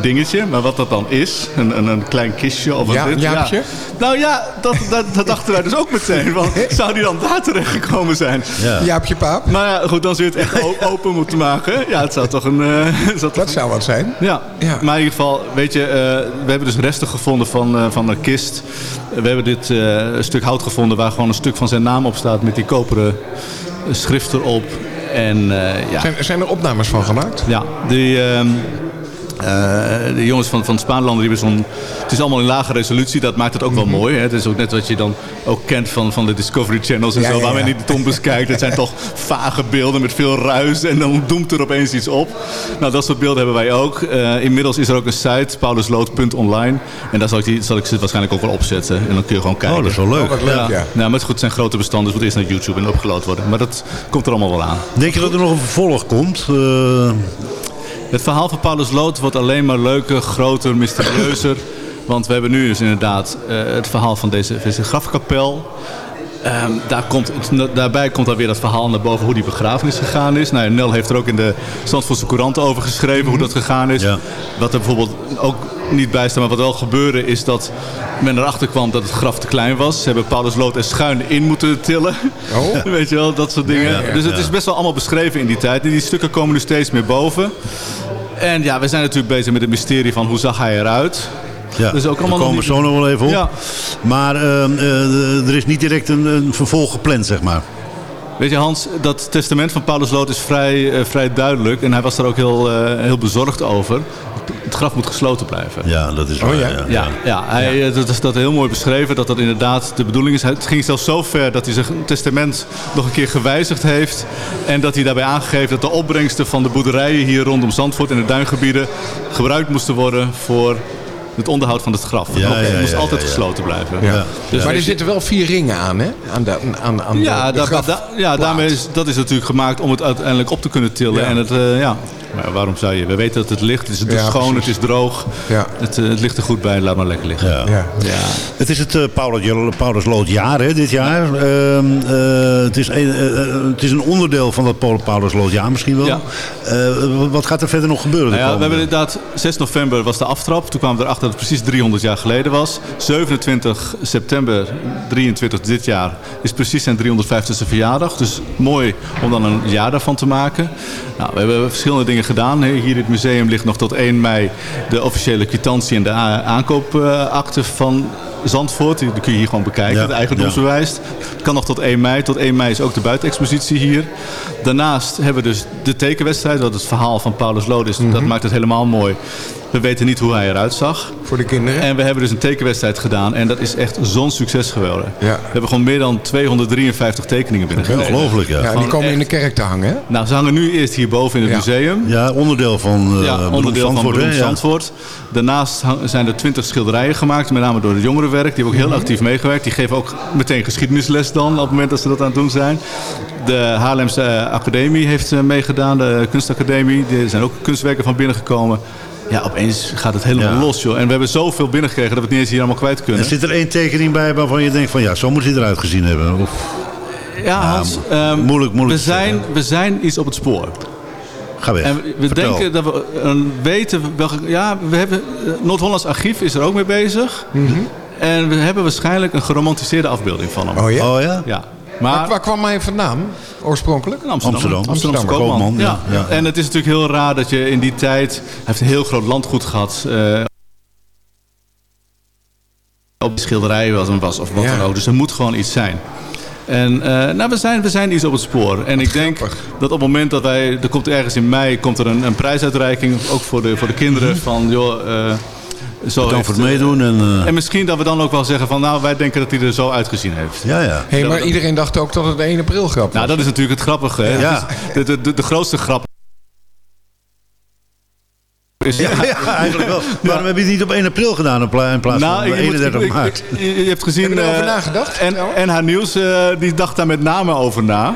dingetje, maar wat dat dan is, een, een, een klein kistje of een Ja, dit, Jaapje? Nou ja, dat, dat, dat dachten wij dus ook meteen. Want [LAUGHS] zou die dan daar terecht gekomen zijn? Ja. Jaapje Paap. Maar ja, goed, dan zul je het echt [LAUGHS] open moeten maken. Ja, het zou toch een... eh, [LAUGHS] het zou toch Dat zou wat zijn. ja. Ja. maar in ieder geval, weet je, eh, we hebben dus resten gevonden van, eh, van een kist. We hebben dit eh, stuk hout gevonden waar gewoon een stuk van zijn naam op staat met die koperen schrift erop. En eh, ja, Zijn, zijn er opnames van gemaakt? ja, die, ehm, eh, de jongens van, van Spaanlanden die hebben zo'n... Het is allemaal in lage resolutie, dat maakt het ook wel Mhm. mooi. Hè? Het is ook net wat je dan ook kent van, van de Discovery Channels en Ja, zo. ja, waar men niet de tombes kijkt. Het zijn toch [LAUGHS] vage beelden met veel ruis en dan doemt er opeens iets op. Nou, dat soort beelden hebben wij ook. Eh, inmiddels is er ook een site, pauluslood.online. En daar zal ik, die, zal ik ze waarschijnlijk ook wel opzetten. En dan kun je gewoon kijken. Oh, dat is wel leuk. Oh, wat leuk, ja. Ja, maar het goed, het zijn grote bestanden. Dus het moet eerst naar YouTube en opgeload worden. Maar dat komt er allemaal wel aan. Denk je dat er nog een vervolg komt? Eh, Het verhaal van Paulus Lood wordt alleen maar leuker, groter, mysterieuzer. Want we hebben nu dus inderdaad eh, het verhaal van deze, deze grafkapel. Ehm, daar komt, daarbij komt dan weer dat verhaal naar boven hoe die begrafenis gegaan is. Nou, Nel heeft er ook in de Zandvoortse Courant over geschreven hoe dat gegaan is. Ja. Wat er bijvoorbeeld ook niet bij staat, maar wat wel gebeurde is dat men erachter kwam dat het graf te klein was. Ze hebben Paulus Lood er schuin in moeten tillen. Oh. [LAUGHS] Weet je wel, dat soort dingen. Ja, ja, dus het is best wel allemaal beschreven in die tijd. En die stukken komen nu steeds meer boven. En ja, we zijn natuurlijk bezig met het mysterie van hoe zag hij eruit. Ja, Dus ook allemaal komen we niet- zo nog wel even op. Ja. Maar ehm, eh, er is niet direct een, een vervolg gepland, zeg maar. Weet je Hans, dat testament van Paulus Lood is vrij, eh, vrij duidelijk. En hij was daar ook heel, eh, heel bezorgd over. Het graf moet gesloten blijven. Ja, dat is waar. Oh, ja? ja. Ja, ja, hij, eh, dat is dat heel mooi beschreven. Dat dat inderdaad de bedoeling is. Het ging zelfs zo ver dat hij zijn testament nog een keer gewijzigd heeft. En dat hij daarbij aangegeven dat de opbrengsten van de boerderijen hier rondom Zandvoort en de duingebieden gebruikt moesten worden voor het onderhoud van het graf. Ja, het ja, moest ja, altijd ja, ja. gesloten blijven. Ja. Dus maar er zitten wel vier ringen aan, hè? Aan de, aan, aan ja, de, de da- graf- da- ja daarmee is, dat is natuurlijk gemaakt om het uiteindelijk op te kunnen tillen. Ja. En het, eh, ja. Maar waarom zou je? We weten dat het ligt. Het is het is Ja, schoon, precies. het is droog. Ja. Het, eh, het ligt er goed bij. Laat maar lekker liggen. Ja. Ja. Ja. Het is het eh, Paulus, Paulus Loodjaar hè, dit jaar. Ehm, eh, het, is een, het is een onderdeel van dat Paul- Paulus Loodjaar misschien wel. Ja. Eh, wat gaat er verder nog gebeuren? Nou ja, we hebben inderdaad 6 november was de aftrap. Toen kwamen we erachter dat het precies 300 jaar geleden was. 27 september 23 dit jaar is precies zijn 350ste verjaardag. Dus mooi om dan een jaar daarvan te maken. Nou, we hebben verschillende dingen gedaan. Hier in het museum ligt nog tot 1 mei de officiële kwitantie en de aankoopakte van Zandvoort. Die die kun je hier gewoon bekijken, Ja, de eigendomsbewijs. Het kan nog tot 1 mei. Tot 1 mei is ook de buitenexpositie hier. Daarnaast hebben we dus de tekenwedstrijd. Wat het verhaal van Paulus Lood is. Mhm. Dat maakt het helemaal mooi. We weten niet hoe hij eruit zag. Voor de kinderen. En we hebben dus een tekenwedstrijd gedaan. En dat is echt zo'n succes geworden. Ja. We hebben gewoon meer dan 253 tekeningen binnengekregen. Ongelooflijk, ja. ja, die komen in de kerk te hangen, hè? Nou, ze hangen nu eerst hierboven in het Ja. museum. Ja, onderdeel van eh Ja, Beroemd onderdeel van Zandvoort. Daarnaast zijn er twintig schilderijen gemaakt, met name door het Die hebben ook heel actief meegewerkt. Die geven ook meteen geschiedenisles dan, op het moment dat ze dat aan het doen zijn. De Haarlemse eh, Academie heeft eh, meegedaan, de Kunstacademie. Er zijn ook kunstwerken van binnengekomen. Ja, opeens gaat het helemaal Ja. los, joh. En we hebben zoveel binnengekregen dat we het niet eens hier allemaal kwijt kunnen. Er zit er één tekening bij waarvan je denkt van ja, zo moet hij eruit gezien hebben. Of, Ja, Hans, mo- ehm, moeilijk- moeilijk we, zijn, we zijn iets op het spoor. ga weg. En we- Vertel. denken dat we eh, weten welke. Ja, we hebben. Noord-Hollands Archief is er ook mee bezig. En we hebben waarschijnlijk een geromantiseerde afbeelding van hem. Oh ja? Oh ja? Ja. Maar waar kwam hij vandaan, oorspronkelijk? Amsterdam. Amsterdam. Amsterdamse Amsterdam, koopman. koopman, Ja. ja, ja. En het is natuurlijk heel raar dat je in die tijd... Hij heeft een heel groot landgoed gehad. eh, op de schilderij was, was of wat Ja. dan ook. Dus er moet gewoon iets zijn. En eh, nou, we, zijn, we zijn iets op het spoor. En ik denk dat op het moment dat wij... Er komt ergens in mei komt er een, een prijsuitreiking. Ook voor de, voor de kinderen. Van, joh, eh, zo voor het meedoen. En, eh, En misschien dat we dan ook wel zeggen van... Nou, wij denken dat hij er zo uitgezien heeft. ja, ja. Hey, maar iedereen dacht ook dat het een 1 april grap was. Nou, dat is natuurlijk het grappige. Hè? Ja. De, de, de, de grootste grap. Ja, ja, eigenlijk wel. Waarom heb je het niet op 1 april gedaan in pla- in plaats Nou, van je, moet- 31 ik- maart? ik- je, je hebt gezien... Heb je erover eh, nagedacht? En, en haar nieuws, eh, die dacht daar met name over na.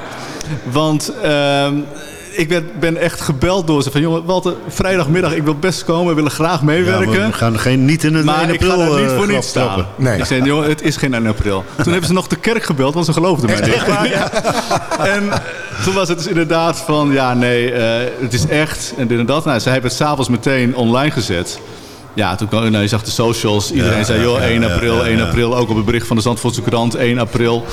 Want ehm, ik ben, ben echt gebeld door ze van... jongen, Walter, vrijdagmiddag, ik wil best komen. We willen graag meewerken. maar we gaan geen, niet in een 1 Maar ik april ga niet eh, voor niets staan. trappen. Nee. Ik zei, joh, het is geen 1 april. Toen hebben ze nog de kerk gebeld, want ze geloofden mij niet. [LAUGHS] En toen was het dus inderdaad van, ja, nee, eh, het is echt. En dit en dat. Nou, zij hebben het s'avonds meteen online gezet. Ja, toen kwam, nou, je zag de socials. Iedereen Ja, zei, ja, joh, ja, 1 ja, april, ja, 1 ja. april. Ook op het bericht van de Zandvoortse krant, 1 april.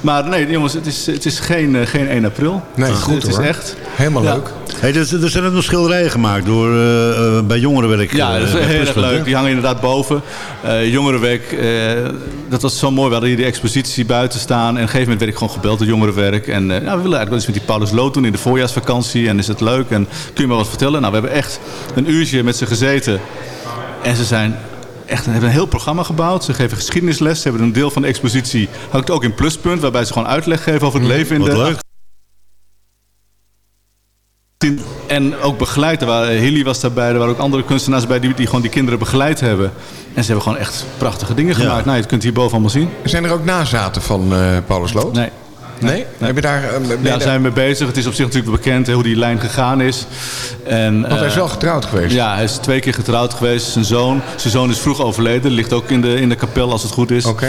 Maar nee, jongens, het is, het is geen, eh, geen 1 april. Nee, het, goed Het is echt. Helemaal Ja. leuk. Hey, er, er zijn ook nog schilderijen gemaakt door, eh, eh, bij jongerenwerk. Ja, dat is heel erg leuk. Die hangen inderdaad boven. Eh Jongerenwerk, eh, dat was zo mooi. We hadden hier die expositie buiten staan. En op een gegeven moment werd ik gewoon gebeld door Jongerenwerk. En eh, nou, we willen eigenlijk wel eens met die Paulus Lood doen in de voorjaarsvakantie. En is het leuk? En kun je me wat vertellen? Nou, we hebben echt een uurtje met ze gezeten. En ze zijn echt hebben een heel programma gebouwd. Ze geven geschiedenisles. Ze hebben een deel van de expositie hangt ook in Pluspunt. Waarbij ze gewoon uitleg geven over het leven in Wat de leuk. en ook begeleid. Er waren, Hilly was daarbij, er waren ook andere kunstenaars bij die, die gewoon die kinderen begeleid hebben. En ze hebben gewoon echt prachtige dingen gemaakt. Nou, je kunt hier boven allemaal zien. Zijn er ook nazaten van eh, Paulus Lood? Nee. Nee? Heb je daar... eh, Ja, zijn we mee bezig. Het is op zich natuurlijk bekend hoe die lijn gegaan is. En, Want hij is eh, wel getrouwd geweest. Ja, hij is twee keer getrouwd geweest. Zijn zoon, zijn zoon is vroeg overleden. Ligt ook in de, in de kapel als het goed is. Oké.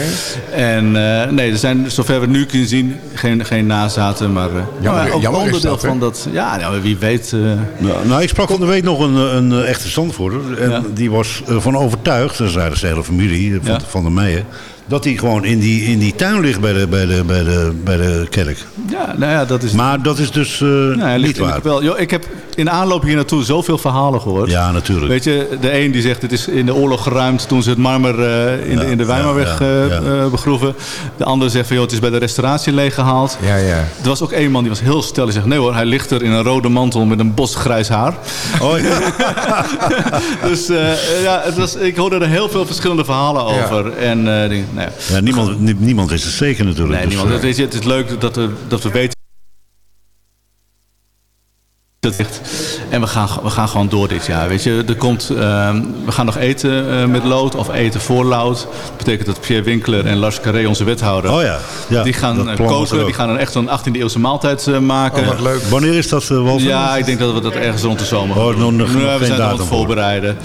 En eh, nee, er zijn zover we nu kunnen zien geen, geen nazaten. Maar, eh, Jammer- maar ook jammer is onderdeel dat, van dat. Ja, nou, wie weet. eh, Nou, nou, ik sprak van de week nog een, een, echte Zandvoorter. En Ja. die was ervan overtuigd, dat zei de hele familie van, Ja. van de Meijen... dat hij gewoon in die, in die tuin ligt bij de, bij, de, bij, de, bij de kerk. ja, nou ja, dat is. Maar dat is dus eh, Nou, niet waar. Yo, ik heb in aanloop hier naartoe zoveel verhalen gehoord. Ja, natuurlijk. Weet je, de een die zegt het is in de oorlog geruimd toen ze het marmer eh, in, de, in de Weimarweg ja, ja, eh, eh, begroeven. De ander zegt van joh, het is bij de restauratie leeggehaald. Ja, ja. Er was ook één man die was heel stel. Die zegt nee hoor, hij ligt er in een rode mantel met een bos grijs haar. Oh, ja. [LAUGHS] dus eh, ja, het was, ik hoorde er heel veel verschillende verhalen over. En eh, nou ja. niemand, nie- niemand is het zeker natuurlijk. Nee, Dus, niemand. eh, Weet je, het is leuk dat we, dat we weten. Dat ligt. En we gaan, we gaan gewoon door dit jaar. Weet je, er komt, ehm, we gaan nog eten eh, met lood of eten voor lood. Dat betekent dat Pierre Winkler en Lars Carré, onze wethouder, Oh ja, ja die gaan koken. Die gaan een echt zo'n 18e eeuwse maaltijd eh, maken. Oh, wat leuk. Wanneer is dat, eh? Ja, ik denk dat we dat ergens rond de zomer Oh, nog- nog we zijn nog aan het voor. voorbereiden.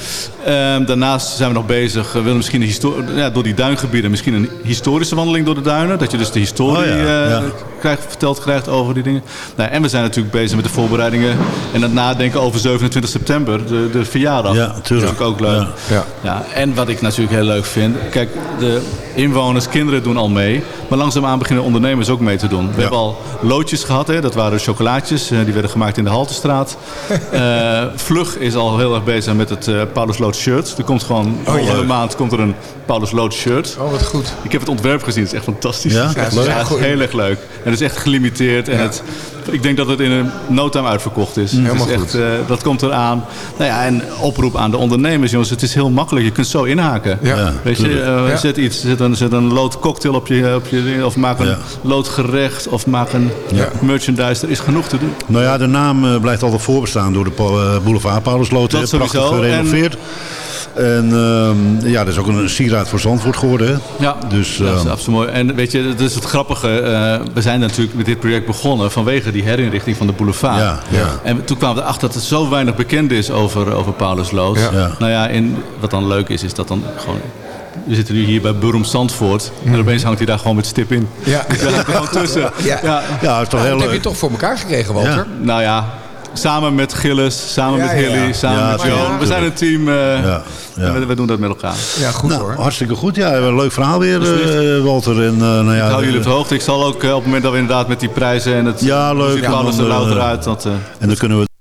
Ehm, daarnaast zijn we nog bezig. We willen misschien ja, door die duingebieden misschien een historische wandeling door de duinen. Dat je dus de historie Oh eh, ja. krijgt, verteld krijgt over die dingen. Nou, en we zijn natuurlijk bezig met de voorbereidingen en het nadenken over 27 september, de, de verjaardag. Ja, Dat is natuurlijk ook leuk. Ja. Ja. Ja, en wat ik natuurlijk heel leuk vind. Kijk, de inwoners, kinderen doen al mee. Maar langzaamaan beginnen ondernemers ook mee te doen. We hebben al loodjes gehad. Hè, dat waren chocolaatjes. eh, die werden gemaakt in de Haltestraat. [LAUGHS] Eh, Vlug is al heel erg bezig met het eh Paulus Lood shirt. Er komt gewoon volgende leuk. maand komt er een Paulus Lood shirt. Oh, wat goed. Ik heb het ontwerp gezien. Het is echt fantastisch. Ja? Het is echt Leuk. ja, het is heel erg leuk. En het is echt gelimiteerd. En het, ik denk dat het in een no time uitverkocht is. Het Helemaal is echt, goed. eh, dat komt eraan. Nou ja, en oproep aan de ondernemers, jongens. Het is heel makkelijk. Je kunt zo inhaken. Ja. Weet je, eh, zet iets, zet een, zet een lood cocktail op je, op je of maak een loodgerecht of maak een merchandise. Er is genoeg te doen. Nou ja, de naam eh, blijft altijd voorbestaan door de eh, boulevard Paulusloot. Dat sowieso. Prachtig gerenoveerd. En, ehm, ja, dat is ook een sieraad voor Zandvoort geworden. Hè? Ja, Dus, dat is ehm, absoluut mooi. En weet je, dat is het grappige. eh, we zijn natuurlijk met dit project begonnen vanwege die herinrichting van de boulevard. Ja, ja. En toen kwamen we erachter dat er zo weinig bekend is over, over Paulus. Ja. Ja. Nou ja, en wat dan leuk is, is dat dan gewoon... We zitten nu hier bij Burum Zandvoort. En opeens hangt hij daar gewoon met stip in. Ja. [LAUGHS] Gewoon tussen. Ja. Ja. ja, dat is toch heel dat heb je leuk. toch voor elkaar gekregen, Walter? Ja. Nou ja, Samen met Gilles, samen Ja, met Hilly, ja. samen Ja, met Johan. We zijn een team. eh, Ja, ja. en We, we doen dat met elkaar. Ja, goed nou, hoor. hartstikke goed. Ja, een leuk verhaal weer, eh, Walter. En, eh, nou ja, Ik hou jullie op de hoogte. Ik zal ook op het moment dat we inderdaad met die prijzen en het Ja, leuk. muziek alles En er louter uit. Dat, eh, en dan kunnen we...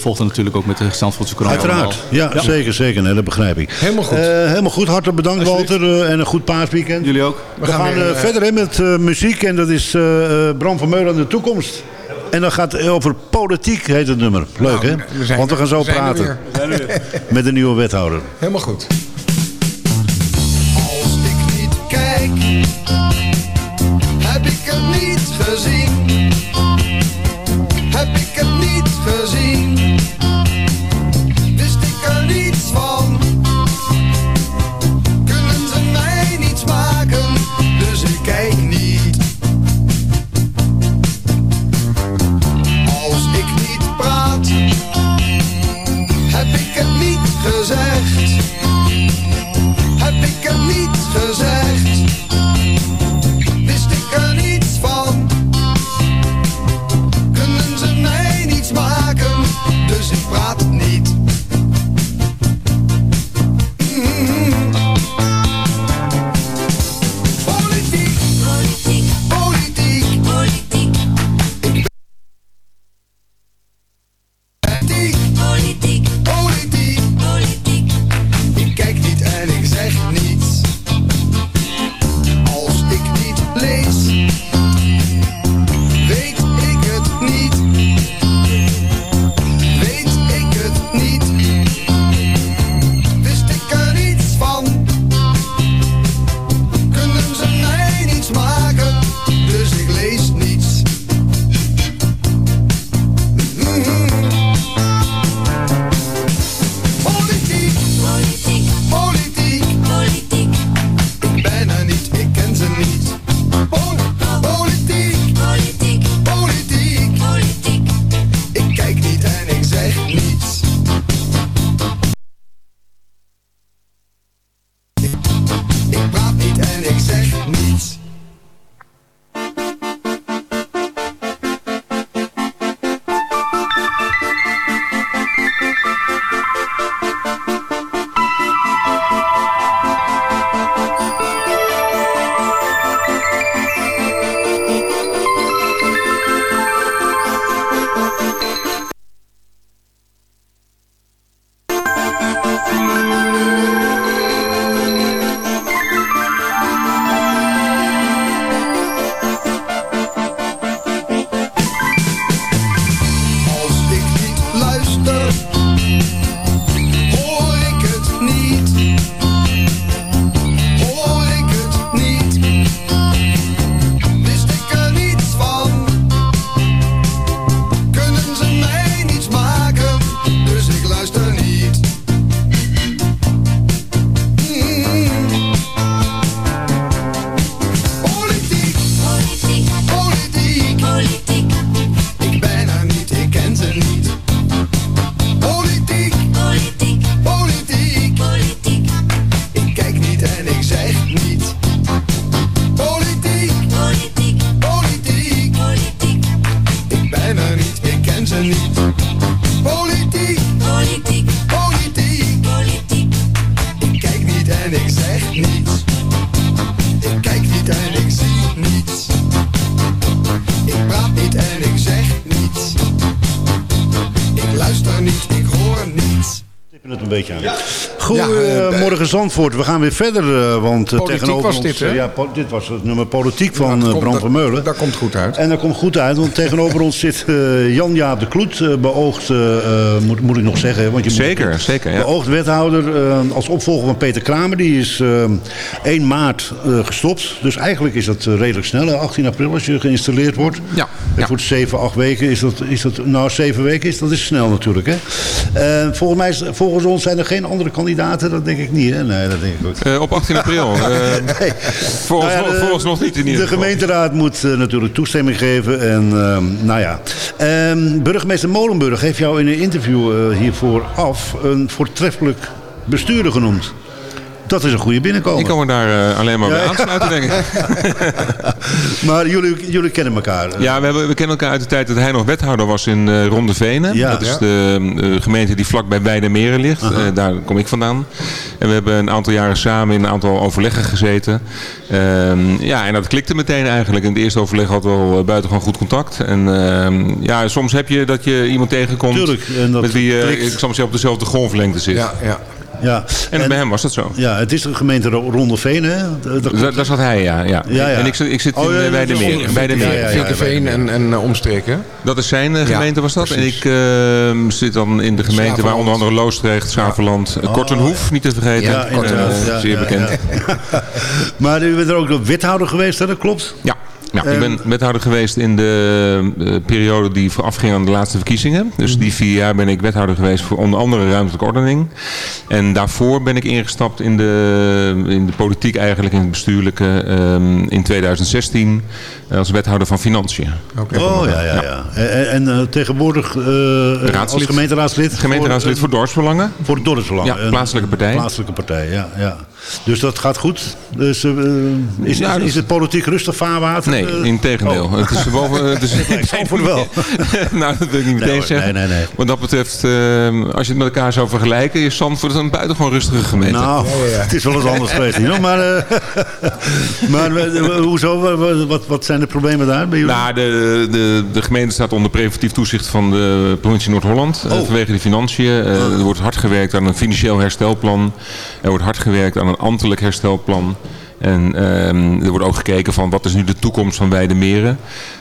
volgt natuurlijk ook met de Zandvoortse krant. Uiteraard. Ja, zeker, zeker. Nee, dat begrijp ik. Helemaal goed. Eh, helemaal goed. Hartelijk bedankt, Walter. eh, en een goed paasweekend. Jullie ook? We, gaan, gaan weer, eh, verder hè, met eh, muziek. En dat is eh, eh, Bram van Meulen aan de toekomst. En dat gaat over politiek, heet het nummer. Leuk, Nou, hè? we zijn- Want we gaan zo we zijn er praten weer. [LAUGHS] met de nieuwe wethouder. Helemaal goed. Als ik niet kijk, Ja, Goedemorgen Zandvoort. We gaan weer verder, eh, want eh, Politiek tegenover was ons... dit, hè? eh, ja, po- dit was het nummer politiek van eh, Bram van Meulen. Dat komt goed uit. En dat komt goed uit, want tegenover ons zit eh, Jan-Jaap de Kloet, eh, beoogd, eh, eh, moet, moet ik nog zeggen. Want je Zeker, moet, zeker, ja. Beoogd wethouder eh, als opvolger van Peter Kramer. Die is eh, 1 maart eh, gestopt. Dus eigenlijk is dat eh, redelijk snel. hè, 18 april als je geïnstalleerd wordt. Ja, En ja. voor 7, 8 weken is dat, is dat... Nou, 7 weken is dat is snel natuurlijk. Hè? Eh, volgens, mij, volgens ons zijn er geen andere kandidaten. Dat denk ik niet. Hè? Nee, dat denk ik ook. Eh, op 18 april. [LAUGHS] eh Nee. Nou ja, de- voor ons nog niet in ieder De gemeenteraad moet eh, natuurlijk toestemming geven. En ehm, nou ja. Ehm, burgemeester Molenburg heeft jou in een interview hiervoor af een voortreffelijk bestuurder genoemd. Dat is een goede binnenkomen. Ik kan me daar eh, alleen maar bij Ja. aansluiten, denk ik. [LAUGHS] Maar jullie, jullie kennen elkaar. Ja, we, hebben, we kennen elkaar uit de tijd dat hij nog wethouder was in eh Rondevenen. Ja. dat is Ja. de eh, gemeente die vlak bij Weidemeren ligt. Eh, daar kom ik vandaan. En we hebben een aantal jaren samen in een aantal overleggen gezeten. Ehm, ja, en dat klikte meteen eigenlijk. In het eerste overleg hadden we al eh, buitengewoon goed contact. En ehm, ja, soms heb je dat je iemand tegenkomt Tuurlijk, en dat met wie je, ik zal maar zeggen, op dezelfde golflengte zit. Ja, ja. Ja. En, bij hem was dat zo. Ja, het is de gemeente Ro- Rondeveen, hè? Daar, daar zat hij, ja. ja. Ja, ja. En ik, zit- ik zit Oh, in ja, eh, wel- Weidemeren. Ja, ja, ja. Vinkenveen en, en eh, omstreken. Dat is zijn eh, Ja, gemeente was dat. precies. En ik eh, zit dan in de gemeente waar onder andere Loosdrecht, Saverland, eh, Oh, Kortenhoef, niet te vergeten. Ja. Ja, zeer ja, bekend. ja. [LAUGHS] maar u bent er ook wethouder geweest, hè? Dat klopt? Ja. Ja, ik ben wethouder geweest in de eh, periode die voorafging aan de laatste verkiezingen. Dus Mhm. die vier jaar ben ik wethouder geweest voor onder andere ruimtelijke ordening. En daarvoor ben ik ingestapt in de, in de politiek eigenlijk, in het bestuurlijke, ehm, in 2016 als wethouder van Financiën. Oh, ja, ja, ja. En, en, eh, tegenwoordig eh, als Raadslid. gemeenteraadslid? Gemeenteraadslid voor Dorpsbelangen. Voor de Dorpsbelangen. Ja, plaatselijke partij. Plaatselijke partij, ja. ja. Dus dat gaat goed? Dus, eh, is, Ja, is, het politiek rustig vaarwater? Nee, Eh, in tegendeel. oh. Het is boven, het is, [LAUGHS] Nee, Zandvoort wel. [LAUGHS] nou, dat wil ik niet meteen Nee, zeggen. nee, nee, nee. Wat dat betreft, eh, als je het met elkaar zou vergelijken, is Zandvoort een buitengewoon rustige gemeente. Nou, het is wel eens anders geweest hier. Maar, eh, [LAUGHS] maar hoezo? Wat, wat, zijn de problemen daar bij jullie? Nou, de, de, de gemeente staat onder preventief toezicht van de provincie Noord-Holland. Oh. vanwege de financiën. Eh, Er wordt hard gewerkt aan een financieel herstelplan. Er wordt hard gewerkt aan een ambtelijk herstelplan. En ehm, er wordt ook gekeken van wat is nu de toekomst van Weidemeren.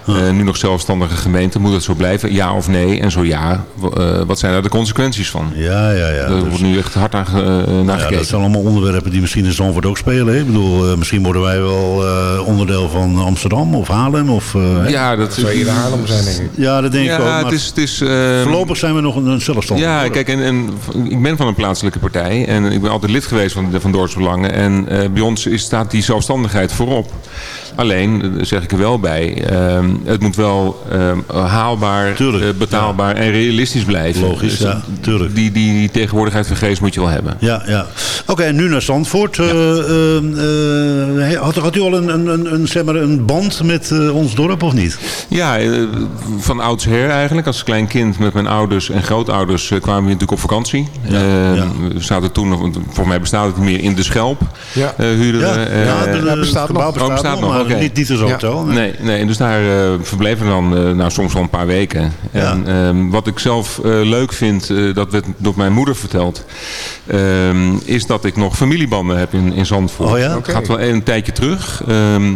Eh nu nog zelfstandige gemeente. Moet dat zo blijven? Ja of nee? En zo ja, eh, wat zijn daar de consequenties van? Ja, ja, ja. Daar Dus- wordt nu echt hard aan eh, naar Nou ja, gekeken. dat zijn allemaal onderwerpen die misschien in Zandvoort ook spelen. Hè? Ik bedoel, eh, misschien worden wij wel eh, onderdeel van Amsterdam of Haarlem. Of, eh? Ja, dat zou eerder Haarlem zijn, denk ik. Ja, dat denk ik ook. Maar het is, het is, ehm, voorlopig zijn we nog een, een zelfstandig. Ja, kijk, en, en ik ben van een plaatselijke partij en ik ben altijd lid geweest van, de- van Dorpsbelangen. En eh, bij ons is, staat die zelfstandigheid voorop. Alleen, eh, zeg ik er wel bij, ehm, het moet wel ehm, haalbaar, Tuurlijk, eh, betaalbaar en realistisch blijven. Logisch, Dus, ja, tuurlijk. Die, die, die tegenwoordigheid van geest moet je wel hebben. Ja, ja. Oké, en nu naar Zandvoort. Eh, eh, eh, had, had u al een, een, een, een, zeg maar een band met eh, ons dorp of niet? Ja, van oudsher eigenlijk. Als klein kind met mijn ouders en grootouders kwamen we natuurlijk op vakantie. We zaten toen, volgens mij bestaat het niet meer, in de Schelp. Ja. Eh, huurden Ja, eh, ja, het, bestaat gebouw nog. bestaat, Oh, bestaat nog, niet, niet als Ja. hotel. nee. Nee, nee, dus daar eh, verbleven we dan eh, nou, soms wel een paar weken. En ehm, wat ik zelf eh, leuk vind, eh, dat werd door mijn moeder verteld, ehm, is dat ik nog familiebanden heb in, in Zandvoort. Oh ja? Het Oké. gaat wel een tijdje terug. ehm,